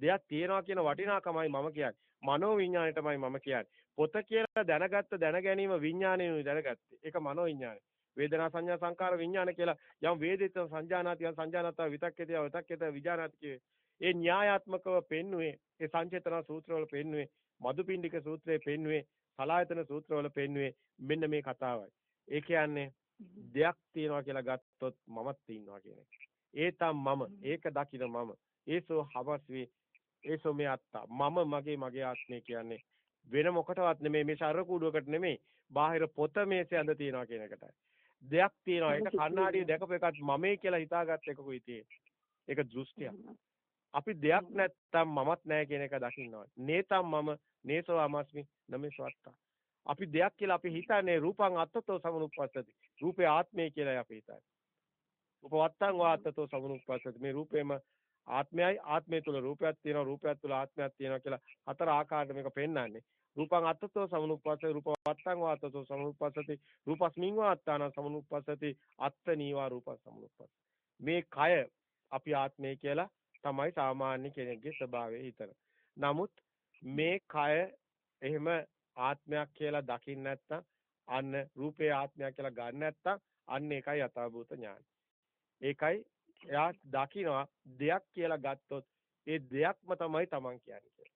දෙයක් තියෙනවා කියන වටිනාකමයි මම කියන්නේ. මනෝ විඥාණයටමයි මම කියන්නේ. පොත කියලා දැනගත්ත දැන ගැනීම විඥාණයනුයි දැනගත්තේ. ඒක මනෝ විඥාණය. වේදනා සංඥා සංකාර විඥාන කියලා යම් වේදිත සංජානාති යම් සංජානත විතක්කේත විතක්කේත විජානාති කියේ. ඒ න්‍යායාත්මකව පෙන්නුවේ ඒ සංචේතන සූත්‍රවල පෙන්නුවේ මදුපිණ්ඩික සූත්‍රයේ පෙන්නුවේ සලායතන සූත්‍රවල පෙන්නුවේ මෙන්න මේ කතාවයි. ඒ කියන්නේ දෙයක් තියනවා කියලා ගත්තොත් මමත් ඉන්නවා කියන එක. ඒ මම. ඒක දකින මම. ඒසෝ හවස්වි ඒසෝ මේ අත්තා. මම මගේ මගේ ආත්මය කියන්නේ වෙන මොකටවත් නෙමෙයි. මේ ශරීර කූඩුවකට නෙමෙයි. බාහිර පොත මේසේ අඳ තියනවා කියන එකටයි. දෙයක් තියෙනවා. ඒක කණ්ණාඩිය දැකපු එකත් මමයි කියලා හිතාගත්ත එකකුයි තියෙන්නේ. ඒක දෘෂ්ටියක්. අපි දෙයක් නැත්තම් මමත් නැහැ කියන එක දකින්නවා. නේතම් මම. නේසෝ අමස්මි නමේසවත්තා අපි දෙයක් කියලා අපි හිතන්නේ රූපං අත්තතෝ සමනුප්පස්සති. රූපේ ආත්මය කියලා අපි හිතන්නේ. උපවත්තං වාත්තතෝ සමනුප්පස්සති. මේ රූපේම ආත්මයයි ආත්මය තුල රූපයක් තියෙනවා රූපයක් තුල ආත්මයක් තියෙනවා කියලා හතර ආකාරයට මේක පෙන්වන්නේ. රූපං අත්තතෝ සමනුප්පස්සති රූප වත්තං වාතතෝ සමනුප්පස්සති රූපස්මින් වාත්තාන සමනුප්පස්සති අත්තනීවා රූපස් සමනුප්පස්සති. මේ කය අපි ආත්මය කියලා තමයි සාමාන්‍ය කෙනෙක්ගේ ස්වභාවය හිතන. නමුත් මේ කය එහෙම ආත්මයක් කියලා දකින්න නැත්නම් අන්න රූපේ ආත්මයක් කියලා ගන්න නැත්නම් අන්න ඒකයි යථාභූත ඥාන. ඒකයි එයා දකිනවා දෙයක් කියලා ගත්තොත් ඒ දෙයක්ම තමයි Taman කියන්නේ.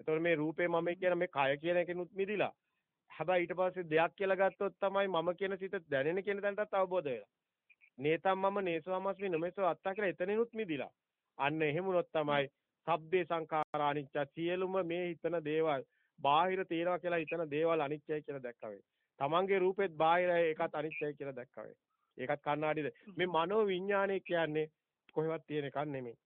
එතකොට මේ රූපේ මම කියන මේ කය කියන එකෙනුත් මිදිලා. හැබැයි ඊට පස්සේ දෙයක් කියලා ගත්තොත් තමයි මම කියන සිත දැනෙන කියන තැනටත් අවබෝධ වෙලා. නේතම් මම නේසවමස්මි නමේසව අත්තා කියලා එතනිනුත් මිදිලා. අන්න එහෙම වුණොත් තමයි සබ්බේ සංඛාරා අනිච්ච සියලුම මේ හිතන දේවල් බාහිර තියනවා කියලා හිතන දේවල් අනිච්චයි කියලා දැක්කා වේ. තමන්ගේ රූපෙත් බාහිරයි ඒකත් අනිච්චයි කියලා දැක්කා වේ. ඒකත් කණ්ණාඩිද? මේ මනෝ විඥානය කියන්නේ කොහෙවත් තියෙන එකක් නෙමෙයි.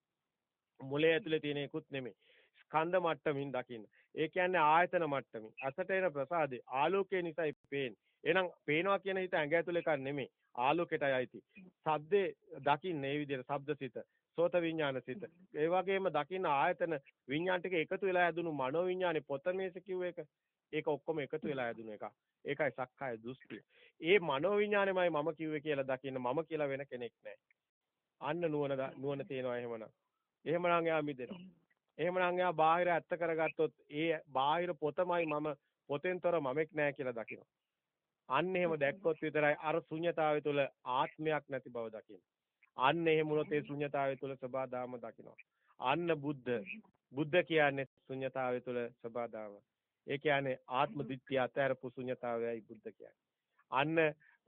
මොලේ ඇතුලේ තියෙන එකකුත් නෙමෙයි. ස්කන්ධ මට්ටමින් දකින්න. ඒ කියන්නේ ආයතන මට්ටමින්. අසට එන ප්‍රසාදේ ආලෝකය නිසායි පේන්නේ. එහෙනම් පේනවා කියන හිත ඇඟ ඇතුලේ එකක් නෙමෙයි. ආලෝකයටයි අයිති. සද්දේ දකින්න මේ විදිහට ශබ්දසිත සෝත විඥානසිත ඒ වගේම දකින්න ආයතන විඥාන ටික එකතු වෙලා හැදුණු මනෝ විඥානේ පොතමේස කිව්ව එක ඒක ඔක්කොම එකතු වෙලා හැදුණු එකක් ඒකයි සක්කාය දෘෂ්ටිය. ඒ මනෝ විඥානෙමයි මම කිව්වේ කියලා දකින්න මම කියලා වෙන කෙනෙක් නැහැ. අන්න නුවණ නුවණ තියෙනවා එහෙමනම්. එහෙමනම් එයා මිදෙනවා. එහෙමනම් එයා බාහිර ඇත්ත කරගත්තොත් ඒ බාහිර පොතමයි මම පොතෙන්තර මමෙක් නැහැ කියලා දකිනවා. අන්න එහෙම දැක්කොත් විතරයි අර ශුන්්‍යතාවය තුළ ආත්මයක් නැති බව දකින්න. අන්න එහෙම වුණොත් ඒ ශුන්්‍යතාවය තුළ සබාදාම දකිනවා. අන්න බුද්ධ බුද්ධ කියන්නේ ශුන්්‍යතාවය තුළ සබාදාම. ඒ කියන්නේ ආත්ම දිට්ඨිය අතහැරපු ශුන්‍යතාවයයි බුද්ධ කියන්නේ. අන්න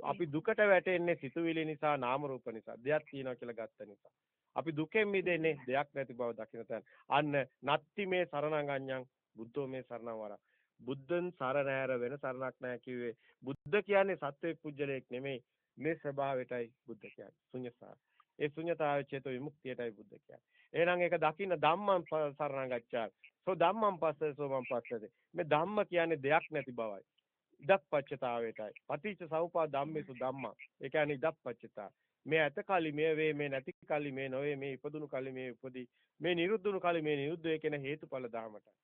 අපි දුකට වැටෙන්නේ සිතුවිලි නිසා නාම රූප නිසා. දෙයක් තියෙනවා කියලා ගත්ත නිසා. අපි දුකෙන් මිදෙන්නේ දෙයක් නැති බව දකින තැන. අන්න නත්ති මේ සරණං අඤ්ඤං බුද්ධෝ මේ සරණං වරං. බුද්ධන් සරණ ඇර වෙන සරණක් නැහැ කිව්වේ. බුද්ධ කියන්නේ සත්වෙක් පුජ්‍යලයක් නෙමෙයි. මේ ස්වභාවයටයි බුද්ධ කියන්නේ. ශුන්‍යතාව. ඒ ශුන්‍යතාවය චේතෝ විමුක්තියටයි බුද්ධ කියන්නේ. එහෙනම් ඒක දකින්න ධම්මං සරණං ගච්ඡාමි. සෝ ධම්මං පස්සේ සෝ මං පස්සේද. මේ ධම්ම කියන්නේ දෙයක් නැති බවයි. ඉදප්පච්චතාවයටයි. පටිච්ච සමුප්පාද ධම්මේසු ධම්මා. ඒ කියන්නේ ඉදප්පච්චතාව. මේ ඇත කලි මේ වේ මේ නැති කලි මේ නොවේ මේ ඉපදුණු කලි මේ උපදී මේ නිරුද්ධුණු කලි මේ නිරුද්ධ වේ කියන හේතුඵල ධාමතයි.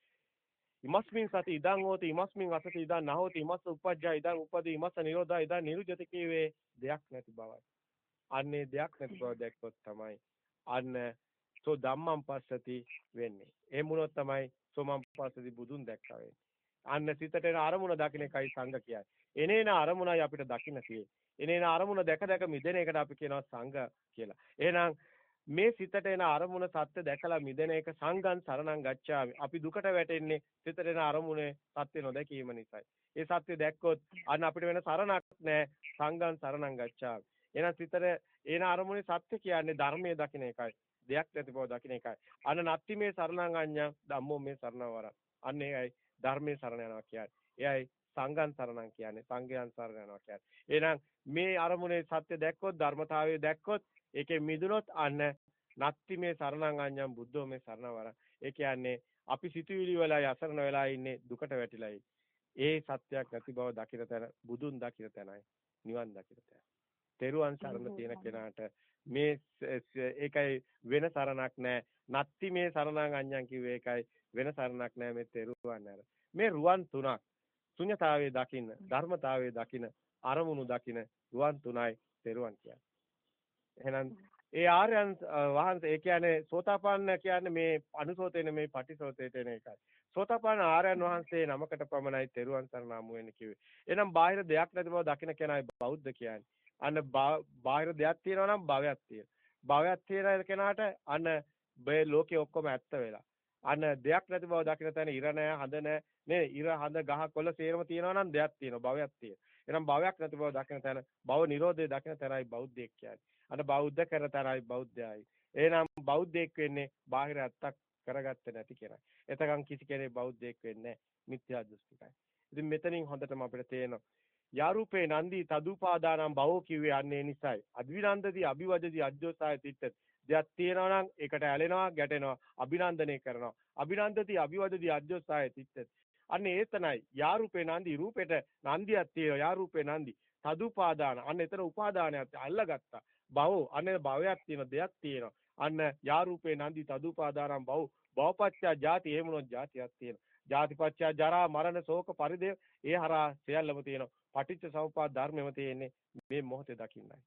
ඉමස්මින් සති ඉදං හෝති ඉමස්මින් අසති ඉදං නහෝති ඉමස්ස උපජ්ජා ඉදං උපදී ඉමස්ස නිරෝධා ඉදං නිරුජ්ජති කීවේ දෙයක් නැති බවයි. අන්නේ දෙයක් නැති බව දැක්කොත් තමයි අන්න සෝ ධම්මං පස්සති වෙන්නේ. ඒ මුණොත් තමයි සෝමං පස්සති බුදුන් දැක්කා වෙන්නේ. අන්න සිතට එන අරමුණ දකින්න එකයි සංඝ කියන්නේ. එනේන අරමුණයි අපිට දකින්න තියෙන්නේ. එනේන අරමුණ දැක දැක මිදෙන එකට අපි කියනවා සංඝ කියලා. එහෙනම් මේ සිතට එන අරමුණ සත්‍ය දැකලා මිදෙන එක සංගම් සරණං ගච්ඡාමි. අපි දුකට වැටෙන්නේ සිතට එන අරමුණේ සත්‍ය නොදැකීම නිසායි. ඒ සත්‍ය දැක්කොත් අන්න අපිට වෙන සරණක් නැහැ. සංගම් සරණං ගච්ඡාමි. එහෙනම් සිතට එන අරමුණේ සත්‍ය කියන්නේ ධර්මයේ දකින්න එකයි. දෙයක් නැති බව දකින්න එකයි. අන්න නත්ති මේ සරණං අඤ්ඤං ධම්මෝ මේ සරණවර. අන්න ඒයි ධර්මයේ සරණ යනවා කියන්නේ. එයයි සංඝං සරණං කියන්නේ සංඝයන් සරණ යනවා කියන්නේ. එහෙනම් මේ අරමුණේ සත්‍ය දැක්කොත් ධර්මතාවය දැක්කොත් ඒකේ මිදුනොත් අන්න නත්ති මේ සරණං අඤ්ඤං බුද්ධෝ මේ සරණවර. ඒ කියන්නේ අපි සිතුවිලි වලයි අසරණ වෙලා ඉන්නේ දුකට වැටිලායි. ඒ සත්‍යයක් නැති බව දකින තැන බුදුන් දකින තැනයි නිවන් දකින තැන. තෙරුවන් සරණ තියෙන කෙනාට මේ ඒකයි වෙන සරණක් නැහැ. නත්ති මේ සරණං අඤ්ඤං කිව්වේ ඒකයි වෙන සරණක් නැහැ මේ තෙරුවන් අර. මේ රුවන් තුනක් ශුන්‍යතාවයේ දකින්න, ධර්මතාවයේ දකින්න, අරමුණු දකින්න රුවන් තුනයි තෙරුවන් කියන්නේ. එහෙනම් ඒ ආර්යයන් වහන්සේ ඒ කියන්නේ සෝතාපන්න කියන්නේ මේ අනුසෝතේන මේ පටිසෝතේට එන එකයි. සෝතාපන්න ආර්යයන් වහන්සේ නමකට පමණයි තෙරුවන් සරණ හමු වෙන්නේ කිව්වේ. එහෙනම් බාහිර දෙයක් නැති බව දකින්න කෙනායි බෞද්ධ කියන්නේ. අන්න බාහිර දෙයක් තියෙනවා නම් භවයක් තියෙනවා. භවයක් තියෙන කෙනාට අන්න මේ ලෝකේ ඔක්කොම ඇත්ත වෙලා. අන්න දෙයක් නැති බව දකින තැන ඉර නැහැ, හඳ නැහැ. නේ ඉර හඳ ගහ කොළ සේරම තියෙනවා නම් දෙයක් තියෙනවා, භවයක් තියෙනවා. එහෙනම් භවයක් නැති බව දකින තැන භව නිරෝධය දකින තැනයි බෞද්ධයෙක් කියන්නේ. අන්න බෞද්ධ කරන තැනයි බෞද්ධයයි. එහෙනම් බෞද්ධයෙක් වෙන්නේ බාහිර ඇත්තක් කරගත්තේ නැති කෙනා. එතකන් කිසි කෙනෙක් බෞද්ධයෙක් වෙන්නේ නැහැ. මිත්‍යා දෘෂ්ටිකයි. ඉතින් මෙතනින් හොඳටම අපිට තේරෙනවා යාරූපේ නන්දි තදුපාදානම් භවෝ කිව්වේ අන්නේ නිසයි. අද්විනන්දති අභිවදති අජ්ජෝසාය තිට්ඨති. දෙයක් තියෙනවා නම් ඒකට ඇලෙනවා ගැටෙනවා අභිනන්දනය කරනවා. අභිනන්දති අභිවදති අජ්ජෝසාය තිට්ඨති. අන්න ඒතනයි යාරූපේ නන්දි රූපෙට නන්දියක් තියෙනවා යාරූපේ නන්දි තදුපාදාන අන්න එතන උපාදානයක් අල්ලගත්තා භවෝ අන්න භවයක් තියෙන දෙයක් තියෙනවා අන්න යාරූපේ නන්දි තදුපාදානම් භව භවපච්චා ජාති එහෙමනොත් ජාතියක් තියෙනවා ජාතිපච්චා ජරා මරණ ශෝක පරිදේ ඒ හරහා සියල්ලම තියෙනවා පටිච්ච සමුප්පාද ධර්මෙම තියෙන්නේ මේ මොහොතේ දකින්නයි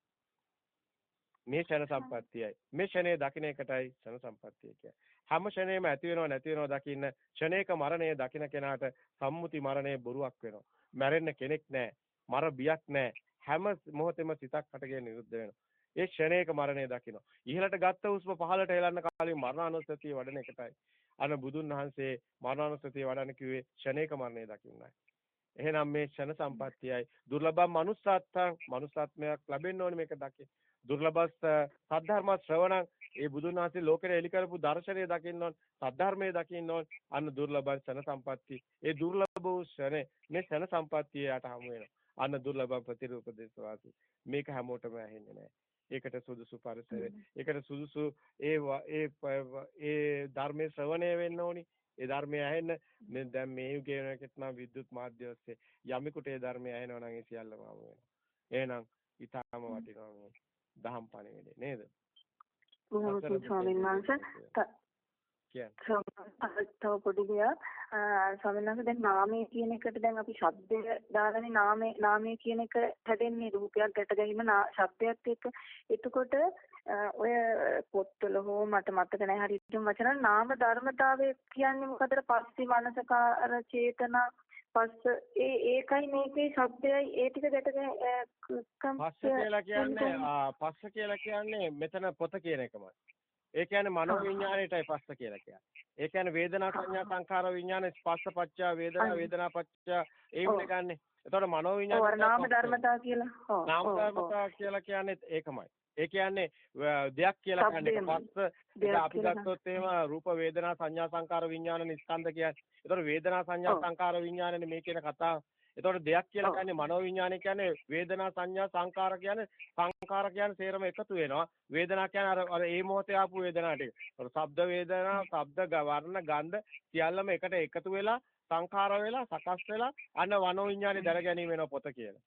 මේ ෂණ සම්පත්තියයි. මේ ෂණේ දකින්න එකටයි ෂණ සම්පත්තිය කියන්නේ. හැම ෂණේම ඇති වෙනව නැති වෙනව දකින්න ෂණේක මරණය දකින්න කෙනාට සම්මුති මරණය බොරුවක් වෙනවා. මැරෙන්න කෙනෙක් නැහැ. මර බියක් නැහැ. හැම මොහොතෙම සිතක් හටගෙන නිරුද්ධ වෙනවා. ඒ ෂණේක මරණය දකින්න. ඉහළට ගත්ත හුස්ම පහළට හෙලන්න කාලේ මරණානුස්සතිය වඩන එකටයි. අන බුදුන් වහන්සේ මරණානුස්සතිය වඩන්න කිව්වේ ෂණේක මරණය දකින්නයි. එහෙනම් මේ ෂණ සම්පත්තියයි. දුර්ලභ මනුස්සත්වං මනුස්සත්වයක් ලැබෙන්න ඕනේ මේක දකින්න. දුර්ලභස් සද්ධර්ම ශ්‍රවණං ඒ බුදුන් වහන්සේ ලෝකෙට එලි කරපු දර්ශනය දකින්න ඕන සද්ධර්මයේ දකින්න ඕන. අන්න දුර්ලභ ශන සම්පatti ඒ දුර්ලභ වූ ශනේ මේ ශන සම්පත්තිය යට හමු වෙනවා. අන්න දුර්ලභ ප්‍රතිරූපදේශ වාසී මේක හැමෝටම ඇහෙන්නේ නැහැ. ඒකට සුදුසු පරිසරය ඒකට සුදුසු ඒ ඒ ඒ ධර්මයේ ශ්‍රවණය වෙන්න ඕනි ඒ ධර්මය ඇහෙන්න. මේ දැන් මේ යුගයේ වෙනකට නම් විද්‍යුත් මාධ්‍ය ඔස්සේ යමෙකුට ඒ ධර්මය ඇහෙනවා නම් ඒ සියල්ලම වෙනවා. එහෙනම් ඊටාම වටිනවා මේ දහම් පණිවිඩේ නේද? බොහොම ස්වාමීන් වහන්සේ තව පොඩි දෙයක් ස්වාමීන් වහන්සේ දැන් නාමය කියන එකට දැන් අපි ශබ්දය දාලානේ නාමය නාමය කියන එක හැදෙන්නේ රූපයක් ගැට ගැනීම ශබ්දයක් එක්ක. එතකොට ඔය පොත්වල හෝ මට මතක නැහැ හරියට වචන නාම ධර්මතාවය කියන්නේ මොකද පස්සේ මනසකාර චේතනා පස්ස ඒ ඒකයි මේකේ શબ્දයයි ඒ ටික ගැට පස්ස කියලා කියන්නේ පස්ස කියලා කියන්නේ මෙතන පොත කියන එකමයි. ඒ කියන්නේ මනෝ විඥාණයටයි පස්ස කියලා කියන්නේ. ඒ කියන්නේ වේදනා සංඥා සංඛාර විඥාන ස්පර්ශ පච්චා වේදනා වේදනා පච්චා ඒ උනේ ගන්නෙ. එතකොට මනෝ විඥාන නාම ධර්මතා කියලා. නාම ධර්මතා කියලා කියන්නේ ඒකමයි. ඒ කියන්නේ දෙයක් කියලා කියන්නේ. පස්ස අපි ගත්තොත් එහෙම රූප වේදනා සංඥා සංකාර විඥාන නිස්කන්ධ කියන්නේ. ඒතකොට වේදනා සංඥා. සංකාර විඥානනේ මේ කියන කතාව. ඒතකොට දෙයක් කියලා. කියන්නේ මනෝ විඥානය කියන්නේ වේදනා සංඥා සංකාර කියන්නේ සංකාර කියන්නේ සේරම එකතු වෙනවා. වේදනා කියන්නේ අර ඒ මොහොතේ ආපු වේදනා ටික. ඒතකොට ශබ්ද වේදනා, ශබ්ද වර්ණ ගන්ධ සියල්ලම එකට එකතු වෙලා සංඛාර වෙලා සකස් වෙලා අන්න වනෝ විඥානේ දැන ගැනීම වෙන පොත කියලා.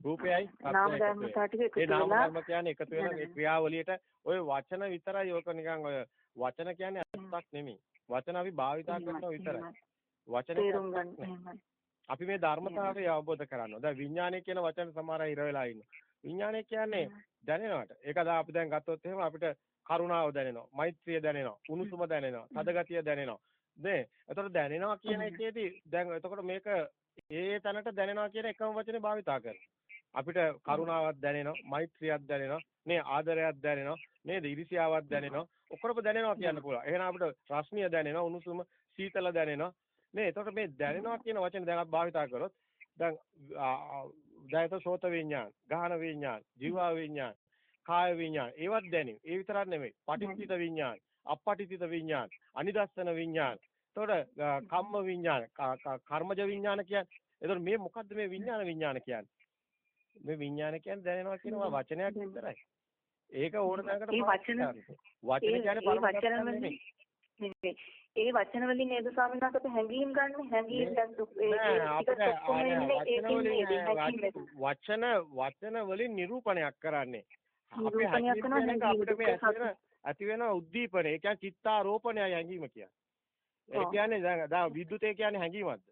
රූපයයි නාම සත්‍යයයි එකතු. ටික ඒ නාම වෙලා ධර්ම කියන්නේ එකතු වෙලා මේ ක්‍රියාවලියට ඔය වචන විතරයි ඔක නිකන් ඔය වචන කියන්නේ අර්ථයක් නෙමෙයි. වචන අපි භාවිතා කරනවා විතරයි. වචන. අපි මේ ධර්මතාවය අවබෝධ කරගන්නවා. දැන් විඥානය කියන වචන සමහර අය ඉර වෙලා ඉන්නවා. විඥානය කියන්නේ දැනෙනවට. ඒක දා අපි දැන් ගත්තොත් එහෙම අපිට කරුණාව දැනෙනවා, මෛත්‍රිය දැනෙනවා, උණුසුම දැනෙනවා, තදගතිය දැනෙනවා. නේ? එතකොට දැනෙනවා කියන එකේදී දැන් එතකොට මේක ඒ තැනට දැනෙනවා කියන එකම වචනේ භාවිතා කරනවා. අපිට කරුණාවක් දැනෙනවා, මෛත්‍රියක් දැනෙනවා, නේ ආදරයක් දැනෙනවා, නේද? ඉරිසියාවක් දැනෙනවා. ඔක්කොම දැනෙනවා කියන්න පුළුවන්. එහෙනම් අපිට රස්නිය දැනෙනවා, උණුසුම, සීතල දැනෙනවා. නේ එතකොට මේ දැනෙනවා කියන වචනේ දැන් අපි භාවිතා කරොත් දැන් දැන් සෝත විඥාන, ගාහන විඥාන, ජීවා විඥාන, කාය විඥාන ඒවත් දැනෙන. ඒ විතරක් නෙමෙයි. පටිච්චිත විඥාන, අපපටිච්චිත විඥාන, අනිදස්සන විඥාන. එතකොට කම්ම විඥාන, කර්මජ විඥාන කියන්නේ. එතකොට මේ මොකද්ද මේ විඥාන විඥාන කියන්නේ? මේ විඥාන කියන්නේ දැනෙනවා කියනවා වචනයක් විතරයි. ඒක ඕන තැනකට ඒ වචන වචන කියන්නේ පරම නෙමෙයි. ඒ වචන වලින් නේද ස්වාමීන් වහන්සේ අපි හැංගීම් ගන්න හැංගීම් දැන් වචන වචන වලින් නිරූපණයක් කරන්නේ. අපි එක අපිට මේ ඇති වෙන උද්දීපනය. ඒ කියන්නේ චිත්තාරෝපණයයි හැංගීම කියන්නේ. ඒ. කියන්නේ දැන් විද්‍යුතය කියන්නේ හැංගීමක්ද?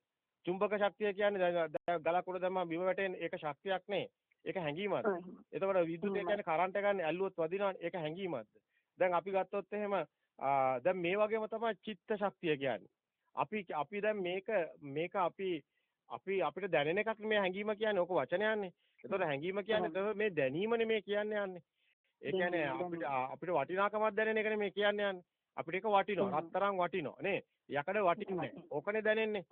චුම්බක ශක්තිය කියන්නේ දැන් ගලක් උඩ දැම්මම බිම වැටෙන ඒක ශක්තියක් නේ. ඒක හැංගීමක්ද? එතකොට විද්‍යුතය කියන්නේ කරන්ට් එක ගන්න ඇල්ලුවොත් වදිනවනේ. ඒක හැංගීමක්ද? දැන් අපි ගත්තොත් එහෙම දැන් මේ වගේම තමයි චිත්ත ශක්තිය කියන්නේ. අපි අපි දැන් මේක මේක අපි අපි අපිට දැනෙන එකක් මේ හැංගීම කියන්නේ ඕක වචනයන්නේ. ඒතකොට හැංගීම කියන්නේ මේ දැනීමනේ මේ කියන්නේ යන්නේ. ඒ කියන්නේ අපිට අපිට වටිනාකමක් දැනෙන එකනේ මේ කියන්නේ යන්නේ. අපිට ඒක වටිනවා. රත්තරන් වටිනවා නේ. යකඩ වටින්නේ. ඕකනේ දැනෙන්නේ.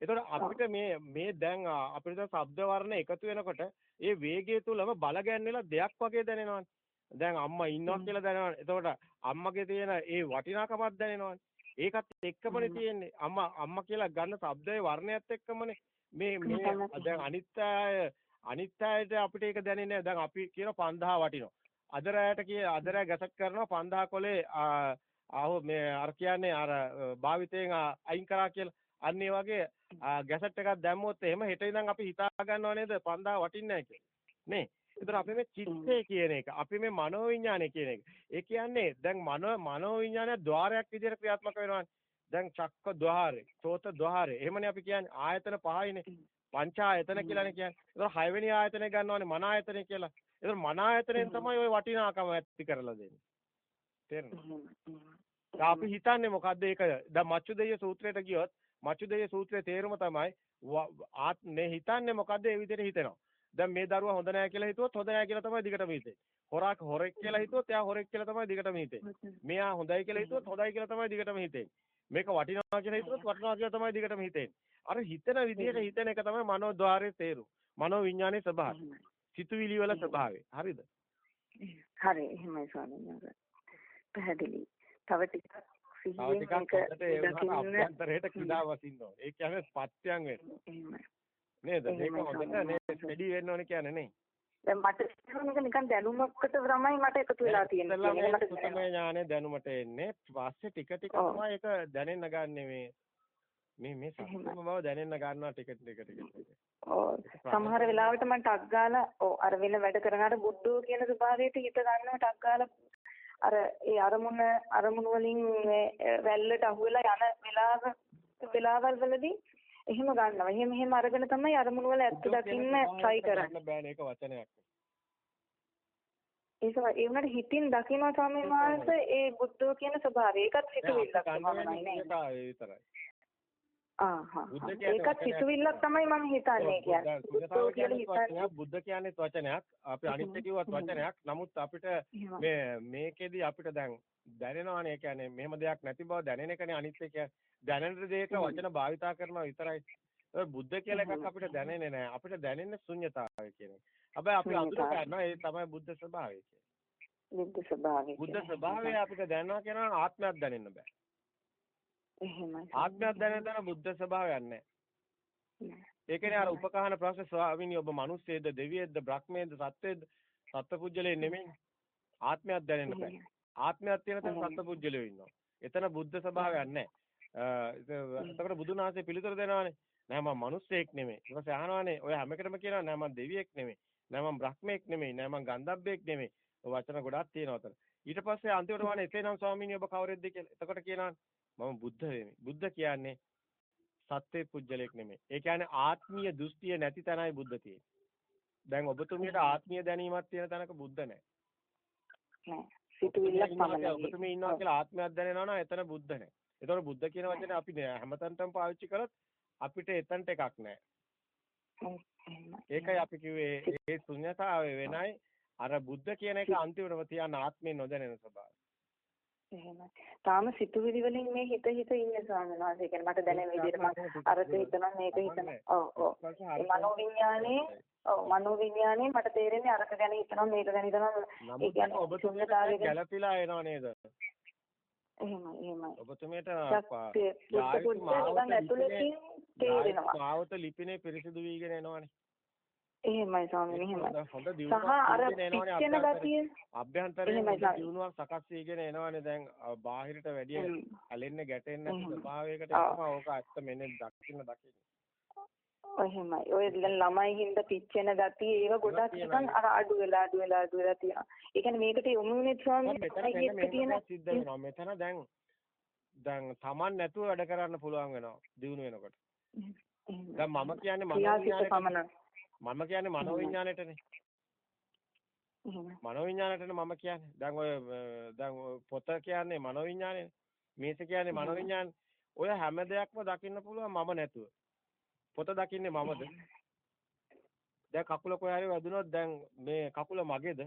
ඒතකොට අපිට මේ මේ දැන් අපිට ශබ්ද වර්ණ එකතු වෙනකොට ඒ වේගය තුලම බල ගැන්වෙලා දෙයක් වගේ දැනෙනවානේ. දැන් අම්මා ඉන්නවා කියලා දැනනවානේ. එතකොට අම්මගේ තියෙන ඒ වටිනාකමක් දැනෙනවානේ. ඒකත් එක්කමනේ තියෙන්නේ. අම්මා අම්මා කියලා ගන්න ශබ්දයේ වර්ණයත් එක්කමනේ මේ මේ දැන් අනිත් අය අනිත් අයට අපිට ඒක දැනෙන්නේ. දැන් අපි කියන 5000 වටිනවා. අදරයට කිය අදරය ගැසට් කරනවා 5000 කොලේ ආව මේ අර කියන්නේ අර භාවිතයෙන් අයින් කරා කියලා. අන්න ඒ වගේ ගැසට් එකක් දැම්මොත් එහෙම හෙට ඉඳන් අපි හිතා ගන්නව නේද 5000 වටින්නේ නැහැ කියලා. නේ? ඒතර අපි මේ චිත්තය කියන එක, අපි මේ මනෝවිඤ්ඤාණය කියන එක. ඒ කියන්නේ දැන් මනෝ මනෝවිඤ්ඤාණය ద్వාරයක් විදිහට ක්‍රියාත්මක වෙනවානේ. දැන් චක්ක ద్వාරේ, සෝත ద్వාරේ. එහෙමනේ අපි කියන්නේ ආයතන පහයිනේ. පංච ආයතන කියලානේ කියන්නේ. ඒතර හයවෙනි ආයතනය ගන්නවානේ මන ආයතනය කියලා. ඒතර මන ආයතනයෙන් තමයි ওই වටිනාකම ඇති කරලා දෙන්නේ. තේරෙනවද? අපි හිතන්නේ මොකද්ද ඒක? දැන් මච්චුදෙය සූත්‍රයට ගියොත් මච්චුදෙය සූත්‍රයේ තේරුම තමයි ආත්මේ හිතන්නේ මොකද්ද ඒ විදිහට හිතෙනවා. දැන් මේ දරුවා හොඳ නැහැ කියලා හිතුවොත් හොඳ නැහැ කියලා තමයි දිගටම හිතෙන්නේ. හොරක් හොරෙක් කියලා හිතුවොත් එයා හොරෙක් කියලා තමයි දිගටම හිතෙන්නේ. මෙයා හොඳයි කියලා හිතුවොත් හොඳයි කියලා තමයි දිගටම හිතෙන්නේ. මේක වටිනවා කියලා හිතුවොත් වටිනවා කියලා තමයි දිගටම හිතෙන්නේ. අර හිතන විදිහට හිතන එක තමයි මනෝද්වාරයේ තේරුම. මනෝ විඥානයේ ස්වභාවය. සිතුවිලි වල ස්වභාවය. හරිද? හරි එහෙමයි ස්වාමීන් වහන්සේ. පැහැදිලි. තව ටිකක් සිහියෙන් ටිකක් මේක හොඳට ඒ වුණාම දකින්න අභ්‍යන්තරයට කිදා වසින්න ඕනේ. ඒ කියන්නේ පත්‍යං වෙන්න. නේද? මේක හොඳට ස්වාමීන් නේ ස්ටඩි වෙන්න ඕනේ කියන්නේ නේ. දැන් මට මේක නිකන් දැනුමකට තමයි මට එකතු වෙලා තියෙන්නේ. මට සුතමේ ඥානෙ දැනුමට එන්නේ. පස්සේ ටික ටික. තමයි ඒක දැනෙන්න ගන්නෙ මේ මේ මේ සත්‍යම බව දැනෙන්න ගන්නවා ටික ටික ටික ටික. සමහර වෙලාවට මම ටක් ගාලා අර වෙන වැඩ කරනාට බුද්ධෝ කියන ස්වභාවයට හිත ගන්නවා ටක් ගාලා අර ඒ අරමුණ අරමුණු වලින් වැල්ලට අහු වෙලා යන වෙලාව වෙලාවල් වලදී එහෙම ගන්නවා. එහෙම එහෙම අරගෙන තමයි අරමුණු වල ඇත්ත දකින්න try කරන්නේ. බෑනේ ඒක වචනයක්. ඒක ඒ වුණාට හිතින් දකින්න ස්වාමීන් වහන්සේ ඒ බුද්ධෝ කියන ස්වභාවය. ඒකත් හිතුවිල්ලක් තමයි නේද? ඒකත් හිතුවිල්ලක් තමයි මම හිතන්නේ කියන්නේ. බුද්ධෝ බුද්ධ කියලා කියන්නේ හිතන්නේ. වචනයක් අපි අනිත්‍ය කිව්වත් වචනයක් නමුත් අපිට. මේ මේකෙදි අපිට දැන් දැනෙනවානේ කියන්නේ මෙහෙම දෙයක් නැති බව දැනෙන එකනේ අනිත්‍ය කියන්නේ දැනෙන දෙයක වචන භාවිතා කරනවා විතරයි බුද්ධ කියලා එකක් අපිට දැනෙන්නේ නැහැ අපිට දැනෙන්නේ ශුන්්‍යතාවය කියන එක. හැබැයි අපි අඳුර ගන්නවා ඒ තමයි බුද්ධ ස්වභාවය කියන්නේ. බුද්ධ ස්වභාවය. බුද්ධ ස්වභාවය අපිට දැනනවා කියනවා ආත්මයක් දැනෙන්න බෑ. එහෙමයි. ආත්මයක් දැනෙන තැන බුද්ධ ස්වභාවයක් නැහැ. ඒ කියන්නේ අර උපකහන ප්‍රශ්න ස්වාමීනි ඔබ මිනිස්සෙද දෙවියෙක්ද බ්‍රහ්මයේද සත්වෙද සත්පුජ්‍යලේ නෙමෙයි. ආත්මයක් දැනෙන්න බෑ. ආත්මයක් තියෙන තැන සත්පුජ්‍යලයෝ ඉන්නවා. එතන බුද්ධ ස්වභාවයක් නැහැ. එතකොට බුදුන් වහන්සේ පිළිතුරු දෙනවානේ. නෑ මම මිනිස්සෙක් නෙමෙයි. ඊට පස්සේ අහනවානේ ඔය හැම එකටම කියනවා නෑ මම දෙවියෙක් නෙමෙයි. නෑ මම බ්‍රහ්මෙක් නෙමෙයි. නෑ මම ගන්ධබ්බෙක් නෙමෙයි. ඔය වචන ගොඩක් තියෙනවා අතන. ඊට පස්සේ අන්තිමට වහනේ එතේනම් ස්වාමීනි ඔබ කවුරුද කියලා. එතකොට කියනවා මම බුද්ධ වෙමි. බුද්ධ කියන්නේ සත්‍ය පුජ්‍යලයක් නෙමෙයි. ඒ කියන්නේ ආත්මීය දෘෂ්ටිය නැති තැනයි බුද්ධ තියෙන්නේ. දැන් ඔබතුමියට ආත්මීය දැනීමක් තියෙන තැනක බුද්ධ නැහැ. නෑ. සිතුවිල්ලක් පමණයි. ඔබතුමිය ඉන්නවා කියලා ආත්මයක් දැනෙනවා නම් එතන බුද්ධ නැහැ. ඒතකොට බුද්ධ කියන වචනේ අපි හැමතැනටම පාවිච්චි කරත් අපිට එතනට එකක් නැහැ. ඒකයි අපි කිව්වේ ඒ ශුන්‍යතාවය වෙනයි අර බුද්ධ කියන එක අන්තිමටම තියන ආත්මේ නොදැනෙන ස්වභාවය. එහෙමයි. තාම සිතුවිලි වලින් මේ හිත හිත ඉන්නේ ස්වාමීන් වහන්සේ. කියන්නේ මට දැනෙන විදිහට මම අරක හිතනවා මේක හිතනවා. ඔව් ඔව්. ඒ මනෝවිඤ්ඤාණේ ඔව් මනෝවිඤ්ඤාණේ මට තේරෙන්නේ අරක ගැන හිතනවා මේක ගැන හිතනවා. ඒ කියන්නේ ඔබතුමියට ගැළපීලා එනව නේද? එහෙමයි එහෙමයි. ඔබතුමියට මාවත ලිපිනේ පිරිසිදු වීගෙන එනවනේ. එහෙමයි ස්වාමීනි එහෙමයි. සහ අර පිච්චෙන ගතිය අභ්‍යන්තරයෙන් දිනුවක් සකස් වීගෙන එනවනේ දැන් බාහිරට වැඩිය ඇලෙන්න ගැටෙන්න ස්වභාවයකට එනවා ඕක ඇත්ත මෙන්න දකින්න දකින්න. එහෙමයි. ඔය ළමයි හින්දා පිච්චෙන ගතිය ඒව ගොඩක් නිකන් අර අඩු වෙලා අඩු වෙලා අඩු වෙලා තියෙනවා. ඒ කියන්නේ මේකට යොමු වෙන්නේ ස්වාමීනි මෙතන දැන් දැන් Taman නැතුව වැඩ කරන්න පුළුවන් වෙනවා දිනු වෙනකොට. දැන් මම කියන්නේ මම මම කියන්නේ මනෝවිඤ්ඤාණයටනේ. මනෝවිඤ්ඤාණයටනේ මම කියන්නේ. දැන් ඔය දැන් පොත කියන්නේ මනෝවිඤ්ඤාණයනේ. මේස කියන්නේ මනෝවිඤ්ඤාණය. ඔය හැම දෙයක්ම දකින්න පුළුවන් මම නැතුව. පොත දකින්නේ මමද? දැන් කකුල කොහේ හරි වැදුනොත් දැන් මේ කකුල මගේද?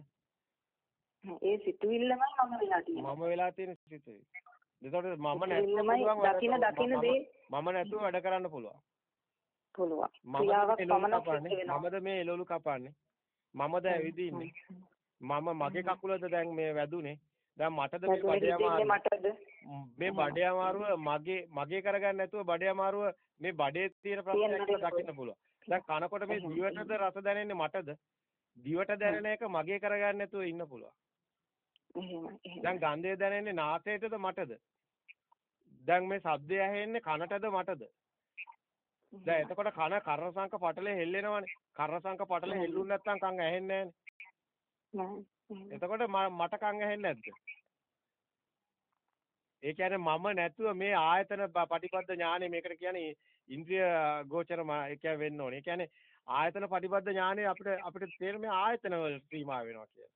ඒ සිතුවිල්ලමයි මම වෙලා තියෙන්නේ. මම වෙලා තියෙන සිතුවිල්ල. එතකොට මම නැතුව දකින්න දකින්න දේ මම නැතුව වැඩ කරන්න පුළුවන්. පුළුවන්. මමද මේ එළවලු කපන්නේ. මමද ඇවිදින්නේ. මම මගේ කකුලද දැන් මේ වැදුනේ. දැන් මටද මේ බඩේ අමාරුව. මේ බඩේ අමාරුව මගේ මගේ කරගන්න නැතුව බඩේ අමාරුව මේ බඩේ තියෙන ප්‍රශ්නයක් දකින්න පුළුවන්. දැන් කනකොට මේ දිවටද රස දැනෙන්නේ මටද? දිවට දැනෙන එක මගේ කරගන්න නැතුව ඉන්න පුළුවන්. දැන් ගන්ධය දැනෙන්නේ නාසයටද මටද? දැන් මේ ශබ්දය ඇහෙන්නේ කනටද මටද? දැන් එතකොට කන කර්ණසංක පටලේ හෙල්ලෙනවනේ. කර්ණසංක පටලේ හෙල්ලුනේ නැත්නම් කන් ඇහෙන්නේ නැහනේ. එතකොට මට කන් ඇහෙන්නේ නැද්ද? ඒ කියන්නේ මම නැතුව මේ ආයතන පටිපද්ද ඥානෙ මේකට කියන්නේ ඉන්ද්‍රිය ගෝචර ඒ කියන්නේ වෙන්න ඕනේ. ඒ කියන්නේ ආයතන පටිපද්ද ඥානෙ අපිට අපිට තේරෙන්නේ ආයතන වල සීමා වෙනවා කියන්නේ.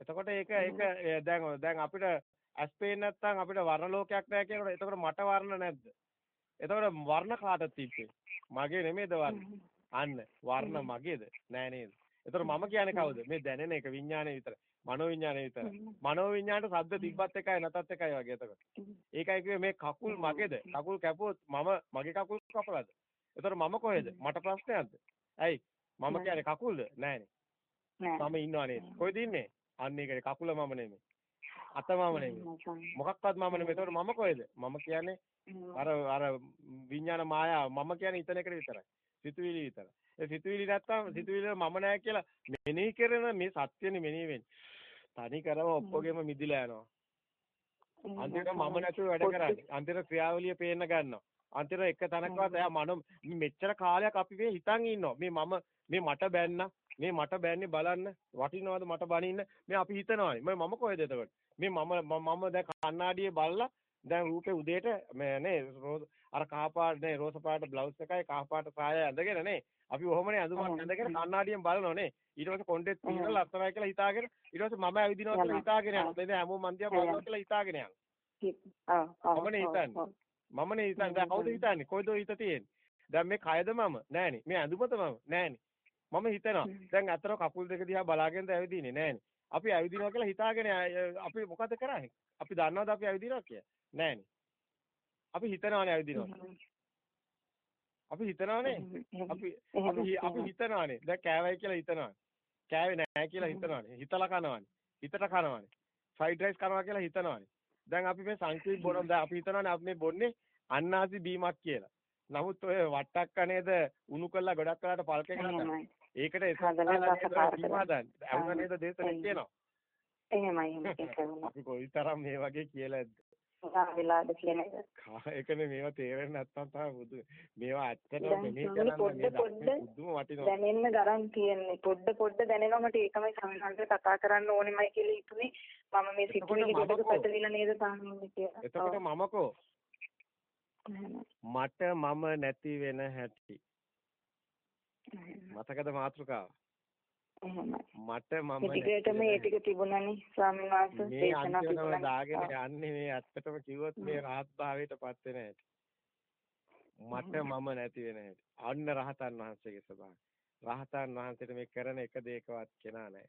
එතකොට ඒක ඒක දැන් දැන් අපිට ඇස් පේන්නේ නැත්නම් අපිට වර්ණ ලෝකයක් නැහැ කියනකොට එතකොට මට වර්ණ නැද්ද? එතකොට වර්ණ කාටද තිබ්බේ? මගේ නෙමෙයිද වර්ණ? අන්න වර්ණ මගේද? නෑ නේද? එතකොට මම කියන්නේ කවුද? මේ දැනෙන එක විඥානය විතර. මනෝ විඥානය විතර. මනෝ විඥානට ශබ්ද තිබ්බත් එකයි නැතත් එකයි වගේ එතකොට. ඒකයි කිව්වේ මේ කකුල් මගේද? කකුල් කැපුවොත් මම මගේ කකුල් කපලාද? එතකොට මම කොහෙද? මට ප්‍රශ්නයක්ද? ඇයි? මම කියන්නේ කකුල්ද? නෑනේ. මම ඉන්නව නේද? කොහෙද ඉන්නේ? අන්න ඒකනේ කකුල මම නෙමෙයි. අත මම නෙමෙයි. මොකක්වත් මම නෙමෙයි. ඒතකොට මම කොහෙද? මම කියන්නේ අර අර විඥාන මායාව මම කියන්නේ ඉතන එකට විතරයි. සිතුවිලි විතරයි. ඒ සිතුවිලි නැත්තම් සිතුවිලි මම නැහැ කියලා මෙනෙහි කරන මේ සත්‍යනේ මෙනෙහි වෙන්නේ. තනි කරම ඔක්කොගෙම මිදිලා යනවා. අන්තිමට මම නැතුව වැඩ කරන්නේ. අන්තිමට ක්‍රියාවලිය පේන්න ගන්නවා. අන්තිමට එක තැනකවත් එයා මන මෙච්චර කාලයක් අපි මේ හිතන් ඉන්නවා. මේ මම මේ මට බැන්න මේ මට බැන්නේ බලන්න වටිනවද මට බනින්න මේ අපි හිතනවානේ. මම කොහෙද එතකොට? මේ මම මම දැන් කණ්ණාඩියේ බලලා දැන් රූපේ උදේට මේ නේ අර කහ පාට නේ රෝස පාට බ්ලවුස් එකයි කහ පාට සායය ඇඳගෙන නේ. අපි ඔහොමනේ අඳුමක් ඇඳගෙන කණ්ණාඩියෙන් බලනවා නේ. ඊට පස්සේ කොණ්ඩෙත් පිනලා ලස්සනයි කියලා හිතාගෙන ඊට පස්සේ මම ඇවිදිනවා කියලා හිතාගෙන යනවා. දැන් හැමෝම මන්දියා බලනවා කියලා හිතාගෙන යනවා. මමනේ හිතන්නේ. මමනේ හිතන්නේ. දැන් කවුද හිතන්නේ? කොයිද හිත තියෙන්නේ? දැන් මේ කයද මම? නෑනේ. මේ ඇඳුමද මම? නෑනේ. මම හිතනවා. දැන් අතර කකුල් දෙක දිහා බලාගෙනද ඇවිදින්නේ? නෑනේ අපි ඇවිදිනවා කියලා හිතාගෙන අපි මොකද කරන්නේ? අපි දන්නවද අපි ඇවිදිනවා කියලා? නෑනේ. අපි හිතනවානේ ඇවිදිනවා. අපි හිතනවානේ. අපි අපි අපි හිතනවානේ. දැන් කෑවයි කියලා හිතනවා. කෑවේ නැහැ කියලා හිතනවානේ. හිතලා කනවානේ. හිතට කනවානේ. ෆ්‍රයිඩ් රයිස් කනවා කියලා හිතනවානේ. දැන් අපි මේ සංකීර්ණ බොන දැන් අපි හිතනවානේ අපි මේ බොන්නේ අන්නාසි බීමක් කියලා. නමුත් ඔය වට්ටක්ක නේද උණු කළා ගොඩක් වෙලාට පල්කේ කරලා ඒකට. අවුන නේද දේශනේ කියනවා. එහෙමයි එහෙමයි අපි කොයිතරම් මේ වගේ කියලාද? වෙලාද කියන එක. ඒකනේ මේවා තේරෙන්නේ නැත්තම් තමයි බුදු මේවා ඇත්තටම මෙහෙ කරන්නේ බුදුම වටිනවා. දැනෙන්න ගරන් තියෙන්නේ. පොඩ පොඩ දැනෙනවා මට ඒකමයි සමහරවිට කතා කරන්න ඕනෙමයි කියලා හිතුනේ. මම මේ සිතුවිලි ගොඩක පැටලිලා නේද තාන්නේ කියලා. එතකොට මමකෝ මට මම නැති වෙන හැටි. මතකද මාතෘකාව? මට මම ටිකටම මේ ටික තිබුණානේ ස්වාමීන් වහන්සේ දේශනා තිබුණා. දාගෙන යන්නේ මේ ඇත්තටම කිව්වොත් මේ රහත් භාවයටපත් වෙන හැටි. මට මම නැති වෙන හැටි. අන්න රහතන් වහන්සේගේ ස්වභාවය. රහතන් වහන්සේට මේ කරන එක දෙයකවත් කෙනා නැහැ.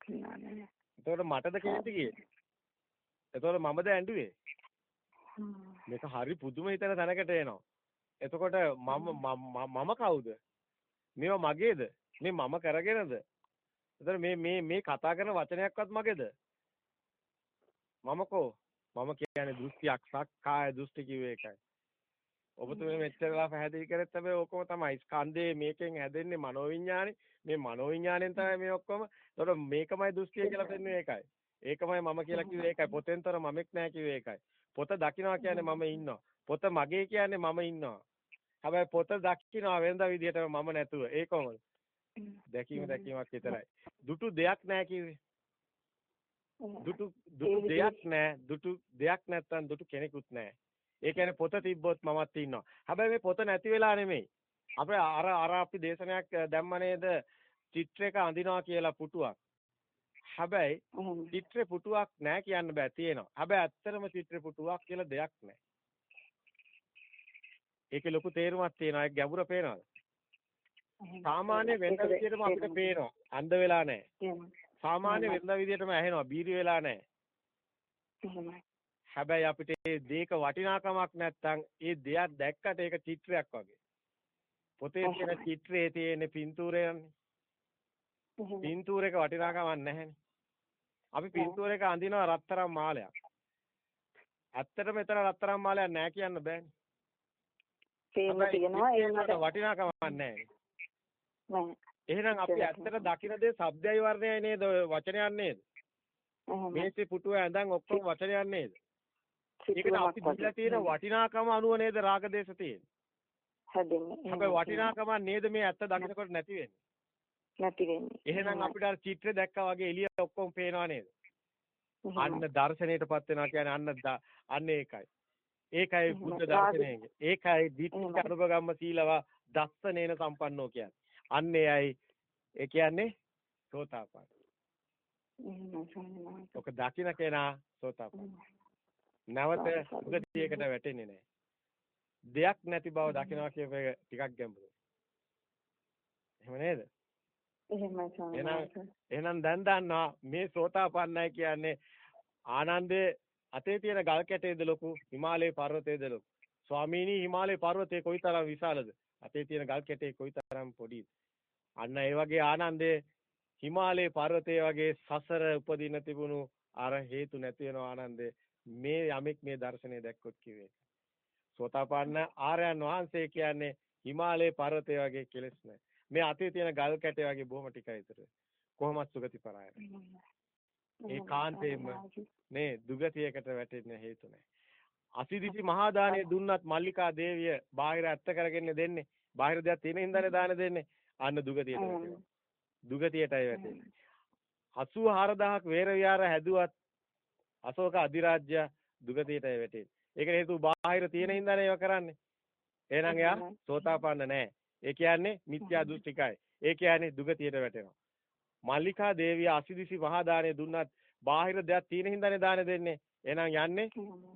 කෙනා නැහැ. එතකොට මටද කේන්ති ගියේ? එතකොට මමද ඇඬුවේ? මේක හරි පුදුම හිතන තැනකට එනවා. එතකොට මම මම කවුද? මේවා මගේද? මේ මම කරගෙනද? එතන මේ මේ මේ කතා කරන වචනයක්වත් මගේද? මම කෝ? මම කියන්නේ දෘෂ්ටියක් සක්කාය දෘෂ්ටි කිව්වේ ඒකයි. ඔබතුමේ මෙච්චරලා පැහැදිලි කරෙත් හැබැයි ඕකම තමයි. ස්කන්ධේ මේකෙන් හැදෙන්නේ මනෝවිඤ්ඤාණේ. මේ මනෝවිඤ්ඤාණයෙන් තමයි මේ ඔක්කොම. ඒතකොට මේකමයි දෘෂ්ටිය කියලා පෙන්වන්නේ ඒකයි. ඒකමයි මම කියලා කිව්වේ ඒකයි. පොතෙන්තර මමෙක් නෑ කිව්වේ ඒකයි. පොත දකින්නවා කියන්නේ මම ඉන්නවා. පොත මගේ කියන්නේ මම ඉන්නවා. හැබැයි පොත දකින්නවා වෙනද විදිහටම මම නැතුව. ඒ කොහොමද? දැකීම දැකීමක් විතරයි. දුටු දෙයක් නැහැ කිව්වේ. දුටු දුටු දෙයක් නැහැ. දුටු දෙයක් නැත්තම් දුටු කෙනෙකුත් නැහැ. ඒ කියන්නේ පොත තිබ්බොත් මමත් ඉන්නවා. හැබැයි මේ පොත නැති වෙලා නෙමෙයි. අපේ අර අර අපි දේශනයක් දැම්ම නේද? චිත්‍රයක අඳිනවා කියලා පුටුවක්. හැබැයි චිත්‍ර පුටුවක් නැහැ කියන්න බෑ තියෙනවා. හැබැයි ඇත්තටම චිත්‍ර පුටුවක් කියලා දෙයක් නැහැ. ඒකේ ලොකු තේරුමක් තියෙනවා. ඒක ගැඹුර පේනවද? සාමාන්‍ය වෙන විදිහටම අපිට පේනවා. අන්ධ වෙලා නැහැ. සාමාන්‍ය වෙන විදිහටම ඇහෙනවා. බීරි වෙලා නැහැ. හැබැයි අපිට මේ දේක වටිනාකමක් නැත්තම් ඒ දෙයක් දැක්කට ඒක චිත්‍රයක් වගේ. පොතේ තියෙන චිත්‍රයේ තියෙන පින්තූරයනේ. පින්තූරයක වටිනාකමක් නැහැනේ. අපි පින්තූරයක අඳිනවා රත්තරන් මාලයක්. ඇත්තටම එතන රත්තරන් මාලයක් නැහැ කියන්න බෑනේ. තේම තියෙනවා ඒ වුණාට වටිනාකමක් නැහැ. එහෙනම් අපි ඇත්තට දකින දේ shabdai වර්ණයයි නේද වචනයක් නේද? මේසේ පුටුව ඇඳන් ඔක්කොම වචනයක් නේද? ඒකට අපි දීලා තියෙන වටිනාකම අනුව නේද රාගදේශ තියෙන්නේ. හැදෙන්නේ. හැබැයි වටිනාකම නේද මේ ඇත්ත දකිනකොට නැති වෙන්නේ. නැති වෙන්නේ. එහෙනම් අපිට අර චිත්‍ර දැක්කා වගේ එළිය ඔක්කොම පේනවා නේද? අන්න දර්ශනයටපත් වෙනවා කියන්නේ අන්න අන්න ඒකයි. ඒකයි බුද්ධ දර්ශනය. ඒකයි දිට්ඨි අනුභවගම්ම සීලව දස්සනේන සම්පන්නෝ කියන්නේ. අන්න එයයි ඒ කියන්නේ සෝතාපන්න. ඔක දකින්න කෙනා සෝතාපන්න. නැවත සුගතියකට වැටෙන්නේ නැහැ. දෙයක් නැති බව දකිනවා කියප එක ටිකක් ගැඹුරුයි. එහෙම නේද? එහෙමයි එහෙනම් දැන් දන්නවා මේ සෝතාපන්නයි කියන්නේ ආනන්දේ අතේ තියෙන ගල් කැටේද ලොකු හිමාලය පර්වතයේද ලොකු ස්වාමීනි හිමාලය පර්වතය කොයිතරම් විශාලද අතේ තියෙන ගල් කැටේ කොයිතරම් පොඩිද අන්න ඒ වගේ ආනන්දේ හිමාලයේ පර්වතයේ වගේ සසර උපදින තිබුණු අර හේතු නැති වෙන ආනන්දේ මේ යමෙක් මේ දර්ශනය දැක්කොත් කිව්වේ. සෝතාපන්න ආර්යයන් වහන්සේ කියන්නේ හිමාලයේ පර්වතය වගේ කෙලස් නැහැ. මේ අතේ තියෙන ගල් කැටේ වගේ බොහොම ටිකයි විතර. කොහොමත් සුගති පරායන. ඒ කාන්තේම නේ දුගතියකට වැටෙන්න හේතු නැහැ. අසිදිසි මහා දාණය දුන්නත් මල්ලිකා දේවිය බාහිර ඇත්ත කරගෙන දෙන්නේ. බාහිර දෙයක් තියෙන හින්දානේ දාන දෙන්නේ. අන්න දුගතියට වැටෙනවා. දුගතියටයි වැටෙන්නේ. 84000ක් වේර විහාර හැදුවත් අශෝක අධිරාජ්‍ය දුගතියටයි වැටෙන්නේ. ඒක හේතුව බාහිර තියෙන හින්දානේ ඒවා කරන්නේ. එහෙනම් එයා සෝතාපන්න නැහැ. ඒ කියන්නේ මිත්‍යා දෘෂ්ටිකයි. ඒ කියන්නේ දුගතියට වැටෙනවා. මල්ලිකා දේවිය අසිදිසි මහා දාණය දුන්නත් බාහිර දෙයක් තියෙන හින්දානේ දාන දෙන්නේ. එහෙනම් යන්නේ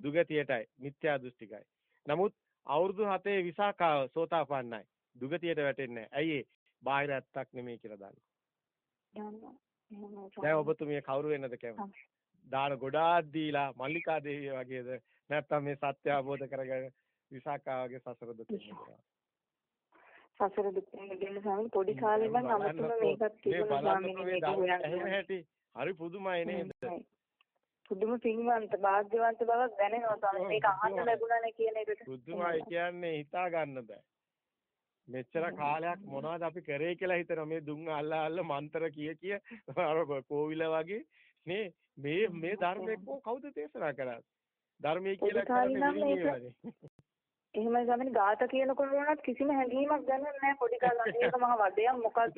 දුගතියටයි. මිත්‍යා දෘෂ්ටිකයි. නමුත් අවුරුදු 7 විසාකාව සෝතාපන්නයි. දුගතියට වැටෙන්නේ නැහැ. ඇයි බාහිර ඇත්තක් නෙමෙයි කියලා දන්නවා. දැන් ඔබතුමිය කවුරු වෙන්නද කැමති? දාන ගොඩාක් දීලා මල්ලිකා දේවිය වගේද නැත්නම් මේ සත්‍ය අවබෝධ කරගෙන විසාකා වගේ සසර දුක සසර දුක් නිදෙන්න ස්වාමීන් පොඩි කාලේ ඉඳන් අමතම මේකත් තිබුණා ස්වාමීන්. හැටි හරි පුදුමයි නේද? පුදුම පින්වන්ත වාග්යවන්ත බවක් දැනෙනවා ස්වාමීන් මේක අහන්න ලැබුණානේ කියන එකට. පුදුමයි කියන්නේ හිතා ගන්න බෑ. මෙච්චර කාලයක් මොනවද අපි කරේ කියලා හිතනවා. මේ දුන් අල්ලා අල්ල මන්ත්‍ර කිය කිය අර කෝවිල වගේ නේ. මේ මේ ධර්මයේ කවුද දේශනා කරන්නේ? ධර්මයේ කියලා කියන්නේ එහෙමයි ස්වාමීනි ගාත කියනකොට උනත් කිසිම හැඟීමක් දැනෙන්නේ නැහැ පොඩි කාලේ මේක මහ වදයක් මොකක්ද?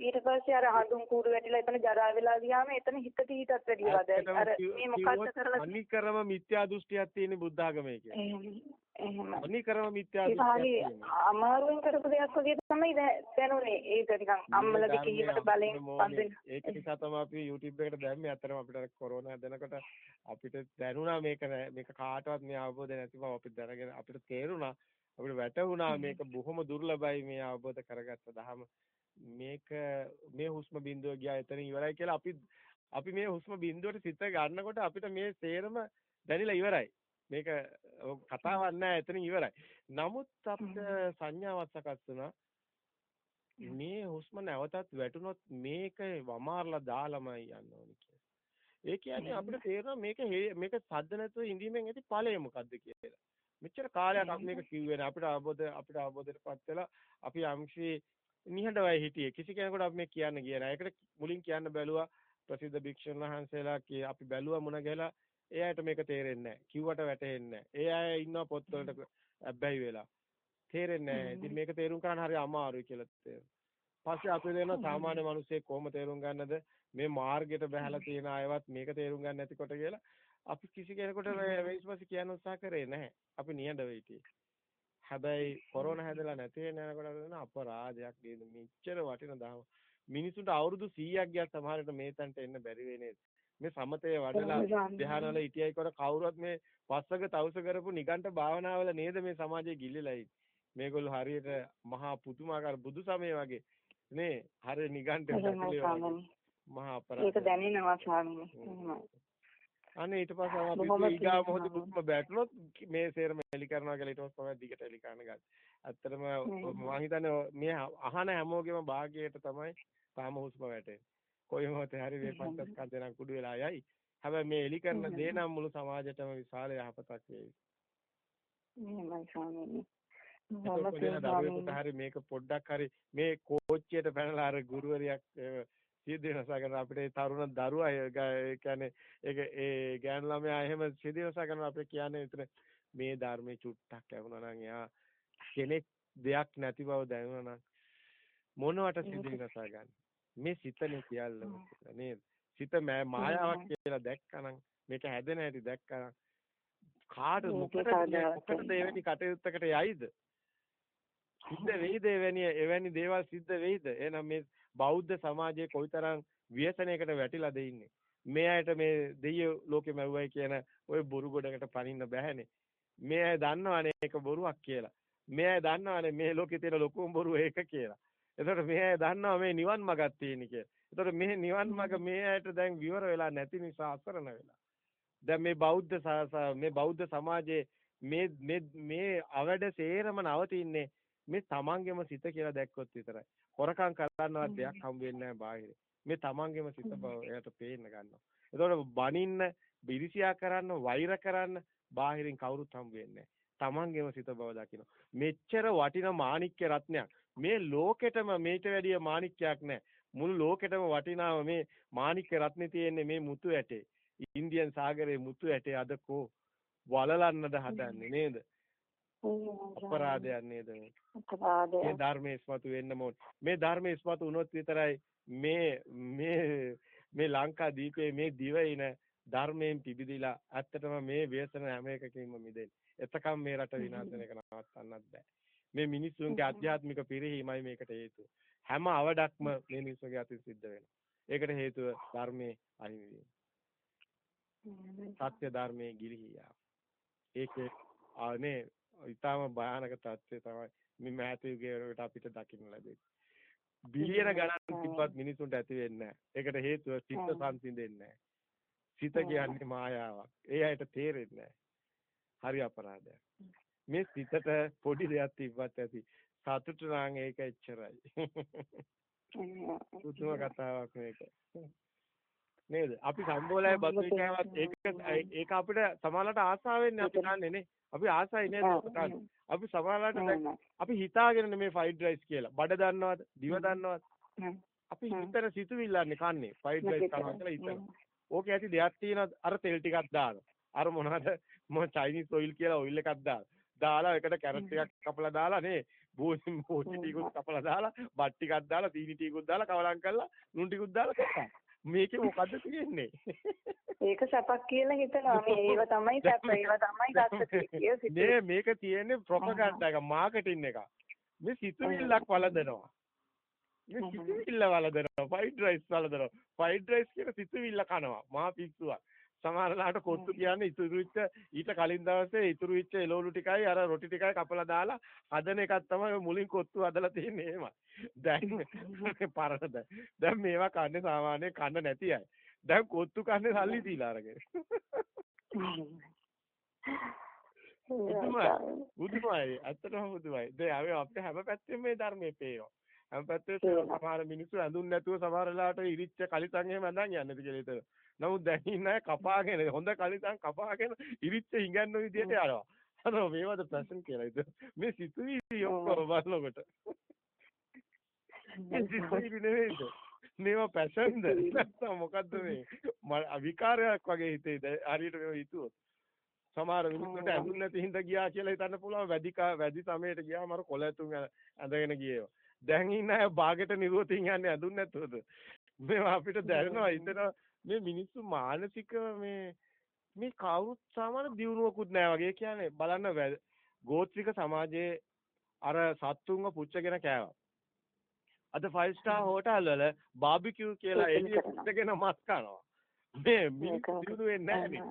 ඊට පස්සේ අර හඳුන් කූරු වැටිලා එතන ජරා වෙලා ගියාම එතන හිත තීටත් වැඩි වදයක්. අර මේ මොකක්ද කරලා අනිකරම මිත්‍යා දෘෂ්ටියක් තියෙන බුද්ධ ආගමේ කියන්නේ එහෙම. අනිකරම මිත්‍යා දෘෂ්ටියක් අමාරුවෙන් කරපු දෙයක් වගේ තමයි දැනුනේ. ඒක නිකන් අම්මලගේ කීමට බලෙන් පන්දෙන ඒක නිසා තමයි අපි YouTube එකට දැම්මේ. අතරම අපිට කොරෝනා දැනකොට අපිට දැනුණා මේක මේක කාටවත් මේ අවබෝධ නැති බව අපිට දැනගෙන අපිට තේරුණා. අපිට වැටහුණා මේක බොහොම දුර්ලභයි මේ අවබෝධ කරගත්ත දහම. මේක මේ හුස්ම බිඳුව ගියා එතන ඉවරයි කියලා අපි අපි මේ හුස්ම බිඳුවට සිත ගන්නකොට අපිට මේ සේරම දැනිලා ඉවරයි මේක කතාවක් නෑ එතන ඉවරයි නමුත් අපිට සංඥාවක් සකස් වුණා මේ හුස්ම නැවතත් වැටුනොත් මේක වමාරලා දාලමයි යන්න ඕනි කියලා. ඒ කියන්නේ අපිට තේරෙනවා මේක මේක සද්ද නැතුව ඉඳීමෙන් ඇති ඵලය මොකද්ද කියලා. මෙච්චර කාලයක් අපි මේක කිව්වේ නෑ අපිට අවබෝධ අපිට අවබෝධයටපත් වෙලා අපි අම්ෂි නිහඬවයි හිටියේ. කිසි කෙනෙකුට අපි මේ කියන්න ගියේ නෑ. ඒකට මුලින් කියන්න බැලුවා ප්‍රසිද්ධ භික්ෂුන් වහන්සේලා කී අපි බැලුවා මුණ ගැහලා ඒ අයට මේක තේරෙන්නේ නැහැ. කිව්වට වැටහෙන්නේ නැහැ. ඒ අය ඉන්නවා පොත්වලට අබ්බැහි වෙලා. තේරෙන්නේ නැහැ. ඉතින් මේක තේරුම් ගන්න හරි අමාරුයි කියලා තේරෙනවා. පස්සේ අපි දෙන සාමාන්‍ය මිනිස්සෙක් කොහොම තේරුම් ගන්නද මේ මාර්ගයට බහැලා තියෙන අයවත් මේක තේරුම් ගන්න නැතිකොට කියලා අපි කිසි කෙනෙකුට වෙයිස්පස්සේ කියන්න උත්සාහ කරේ නැහැ. අපි නිහඬ වෙයිටි. හැබැයි කොරෝනා හැදලා නැති වෙන යනකොට වෙන අපරාධයක් නේද මෙච්චර වටින දහම. මිනිසුන්ට අවුරුදු 100ක් ගියත් සමහරට මේ තැනට එන්න බැරි වෙන්නේ මේ සමතේ වඩලා ධ්‍යානවල හිටියයි කර කවුරුත් මේ පස්සක තවුස කරපු නිගන්ට භාවනාවල නේද මේ සමාජයේ ගිලිලා මේගොල්ලෝ හරියට මහා පුදුමාකාර බුදු සමය වගේ නේ? හරිය නිගන්ට මහා අපරාධ ඒක දැනෙනවා ස්වාමීනි. අනේ ඊට පස්සේ අපි ඊගා මොහොතේ බුදුම බැටුනොත් මේ සේරම එලි කරනවා කියලා ඊට පස්සේ තමයි දිගට එලි කරන්න ගන්නේ. ඇත්තටම මම හිතන්නේ මේ අහන හැමෝගෙම භාගයට තමයි තාම හුස්ම වැටෙන්නේ. කොයි මොහොතේ හරි මේ පංචස්කන්ධය නම් කුඩු වෙලා යයි. හැබැයි මේ එලි කරන දේ නම් මුළු සමාජයටම විශාල යහපතක් වේවි. එහෙමයි ස්වාමීනි. මම හරි මේක පොඩ්ඩක් හරි මේ කෝච්චියට පැනලා අර ගුරුවරියක් සියදු වෙනසා කරන අපිට තරුණ දරුවා ඒ කියන්නේ ඒක ඒ ගෑනු ළමයා එහෙම සියදු වෙනසා කරන අපිට කියන්නේ විතර මේ ධර්මයේ චුට්ටක් ලැබුණා නම් එයා කෙනෙක් දෙයක් නැති බව දැනුණා නම් මොනවට සියදු වෙනසා ගන්න මේ සිතනේ සියල්ලම නේද? සිත මායාවක් කියලා දැක්කනම් මේක හැදෙන හැටි දැක්කනම් කාට මොකටද මොකටද එවැනි කටයුත්තකට යයිද? සිද්ධ වෙයිද එවැනි එවැනි දේවල් සිද්ධ වෙයිද? එහෙනම් මේ බෞද්ධ සමාජයේ කොයිතරම් ව්‍යසනයකට වැටිලාද ඉන්නේ? මේ අයට මේ දෙයියෝ ලෝකෙම ඇව්වයි කියන ওই බොරු ගොඩකට පනින්න බෑනේ මේ අය දන්නවනේ ඒක බොරුවක් කියලා. මේ අය දන්නවනේ මේ ලෝකේ තියෙන ලොකුම බොරුව ඒක කියලා එතකොට මේ අය දන්නවා මේ නිවන් මාර්ගක් තියෙන කියලා එතකොට මේ නිවන් මාර්ග මේ අයට දැන් විවර වෙලා නැති නිසා අසරණ වෙලා දැන් මේ බෞද්ධ මේ බෞද්ධ සමාජයේ මේ මේ මේ අවඩ සේරම නවතින්නේ මේ තමන්ගේම සිත කියලා දැක්කොත් විතරයි. හොරකම් කරන්නවත් දෙයක් හම්බ වෙන්නේ නැහැ. මේ තමන්ගේම සිත බව එයාට පේන්න ගන්නවා. එතකොට බනින්න, බිරිසියා කරන්න, වෛර කරන්න බාහිරින් කවුරුත් හම්බ වෙන්නේ තමන්ගේම සිත බව දකිනවා. මෙච්චර වටින මාණික්‍ය රත්නයක් මේ ලෝකෙටම මේට වැඩිය මාණික්‍යයක් නැහැ. මුළු ලෝකෙටම වටිනාම මේ මාණික්‍ය රත්නේ තියෙන්නේ මේ මුතු ඇටේ. ඉන්දියන් සාගරයේ මුතු ඇටේ අද කෝ වලලන්නද හදන්නේ නේද? අපරාධයක් නේද මේ? අපරාධය. මේ ධර්මයේ ඉස්මතු වෙන්න ඕන. මේ ධර්මයේ ඉස්මතු වුණොත් විතරයි මේ මේ මේ ලංකා දීපේ මේ දිවයින ධර්මයෙන් පිබිදිලා ඇත්තටම මේ ව්‍යසන හැම එකකින්ම මිදෙන්නේ. එතකම් මේ රට විනාශ වෙන එක නවත්තන්නත් බෑ. මේ මිනිස්සුන්ගේ අධ්‍යාත්මික පිරිහීමයි මේකට හේතුව. හැම අවඩක්ම මේ මිනිස්සුන්ගේ අතින් සිද්ධ වෙනවා. ඒකට හේතුව ධර්මයේ අහිමි වීම. සත්‍ය ධර්මයේ ගිලිහි යාම. ඒකේ අනේ ඊටාම භයානක තත්ත්වය තමයි මේ මෑත යුගයේ වලට අපිට දකින්න ලැබෙන්නේ. බිලියන ගණන් තිබ්බත් මිනිසුන්ට ඇති වෙන්නේ නැහැ. ඒකට හේතුව සිත සංසිඳෙන්නේ නැහැ. සිත කියන්නේ මායාවක්. ඒ අයට තේරෙන්නේ නැහැ. හරි අපරාධයක්. මේ සිතට පොඩි දෙයක් තිබ්බත් ඇති. සතුට නම් ඒක එච්චරයි. පුදුම කතාවක් මේක. නේද? අපි සම්බෝලයි බතු කෑවත් ඒක ඒක අපිට සමාලට ආසාවෙන්නේ අපි දන්නේ නේ. අපි ආසයි නේද? අපි සමාලට අපි හිතාගෙන මේ ෆ්‍රයිඩ් රයිස් කියලා. බඩ දන්නවද? දිව දන්නවද? අපි හිතන සිතුවිල්ලන්නේ කන්නේ ෆ්‍රයිඩ් රයිස් කනවා කියලා හිතන. ඕකේ ඇති දෙයක් තියෙනවා අර තෙල් ටිකක් දානවා. අර මොනවද මොන චයිනීස් ඔයිල් කියලා ඔයිල් එකක් දාලා. දාලා ඒකට කැරට් ටිකක් කපලා දාලා නේ බෝසි බෝසි ටිකුත් කපලා දාලා බත් ටිකක් දාලා සීනි ටිකුත් දාලා කවලම් කරලා ලුණු ටිකුත් දාලා කපා. මේකේ මොකද්ද තියෙන්නේ? ඒක සපක් කියලා හිතනවා මේ ඒව තමයි සැප ඒව තමයි ගස්ස නේ මේක තියෙන්නේ ප්‍රොපගන්ඩා එක මාකටිං එක. මේ සිතුවිල්ලක් වලදනවා. මේ සිතුවිල්ල වලදනවා ෆ්‍රයිඩ් රයිස් වලදනවා. ෆ්‍රයිඩ් රයිස් කියන සිතුවිල්ල කනවා. මහා පිස්සුවක්. සමහරලාට කොත්තු කියන්නේ ඉතුරු වෙච්ච ඊට කලින් දවසේ ඉතුරු වෙච්ච එළවලු ටිකයි අර රොටි ටිකයි කපලා දාලා හදන එකක් තමයි මුලින් කොත්තු හදලා තියෙන්නේ එහෙමයි. දැන් පරණද. දැන් මේවා කන්නේ සාමාන්‍ය කන්න නැති අය. දැන් කොත්තු කන්නේ සල්ලි දීලා අරගෙන. බුදුමයි. බුදුමයි. ඇත්තටම බුදුමයි. දැන් අපි අපේ හැම පැත්තෙම මේ ධර්මයේ පේනවා. හැම පැත්තේ සමහර මිනිස්සු ඇඳුම් නැතුව සමහර වෙලාවට ඉරිච්ච කලිතන් එහෙම ඇඳන් යන්නේ කියලා හිතන. නමුත් දැන් ඉන්න කපාගෙන හොඳ කලිතන් කපාගෙන ඉරිච්ච හිඟන්න විදියට යනවා. අර මේවද ප්‍රශ්න කියලා ඉතින් මේ සිතුවිලි ඔක්කොම බලනකොට. සිතුවිලි නෙවෙයිද? මේවා පැෂන්ද නැත්නම් මොකද්ද මේ? විකාරයක් වගේ හිතේද හරියට මේව හිතුවොත්. සමහර මිනිස්සුන්ට ඇඳුම් නැති හින්දා ගියා කියලා හිතන්න පුළුවන්. වැඩි වැඩි සමයට ගියාම අර කොළ ඇතුන් ඇඳගෙන ගියේවා දැන් ඉන්න අය බාගෙට නිරෝධින් යන්නේ ඇඳුම් නැතුවද මේවා අපිට දැනෙනවා හිතනවා මේ මිනිස්සු මානසික මේ මේ කවුරුත් සාමාන්‍ය දියුණුවකුත් නැහැ වගේ කියන්නේ බලන්න ගෝත්‍රික සමාජයේ අර සත්තුන්ව පුච්චගෙන කෑවා. අද 5 star හෝටල් වල බාබිකියු කියලා එළිය පුච්චගෙන මස් කනවා. මේ මිනිස්සු දියුණු වෙන්නේ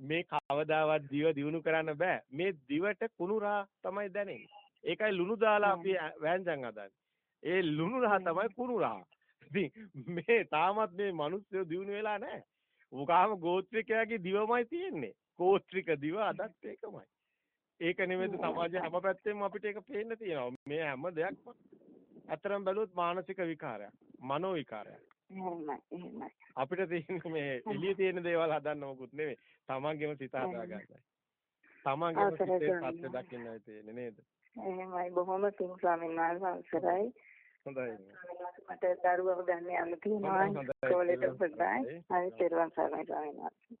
මේ කවදාවත් දිව දියුණු කරන්න බෑ. මේ දිවට කුණුරා තමයි දැනෙන්නේ. ඒකයි ලුණු දාලා අපි වෑංජන් හදන්නේ. ඒ ලුණු රහ තමයි කුණුරා. ඉතින් මේ තාමත් මේ මිනිස්සු දිනු වෙලා නැහැ. උගාම ගෝත්‍රිකයාගේ දිවමයි තියෙන්නේ. ගෝත්‍රික දිව අදත් ඒකමයි. ඒක නෙමෙයි සමාජයේ හැම පැත්තෙම අපිට ඒක පේන්න තියෙනවා. මේ හැම දෙයක්ම අතරම බැලුවොත් මානසික විකාරයක්. මනෝ විකාරයක්. අපිට තියෙන්නේ මේ එළියේ තියෙන දේවල් හදන්න මොකුත් නෙමෙයි. තමන්ගේම සිත හදාගන්නයි. තමන්ගේම සිතේ සත්‍ය දකින්නයි තියෙන්නේ නේද? එහෙමයි බොහොම පිං ස්වාමීන් වහන්සේ අවසරයි. හොඳයි. මට දරුවව ගන්න යන්න තියෙනවා. කෝලෙට පුතයි. හරි පෙරවන් සරණයි ස්වාමීන් වහන්සේ.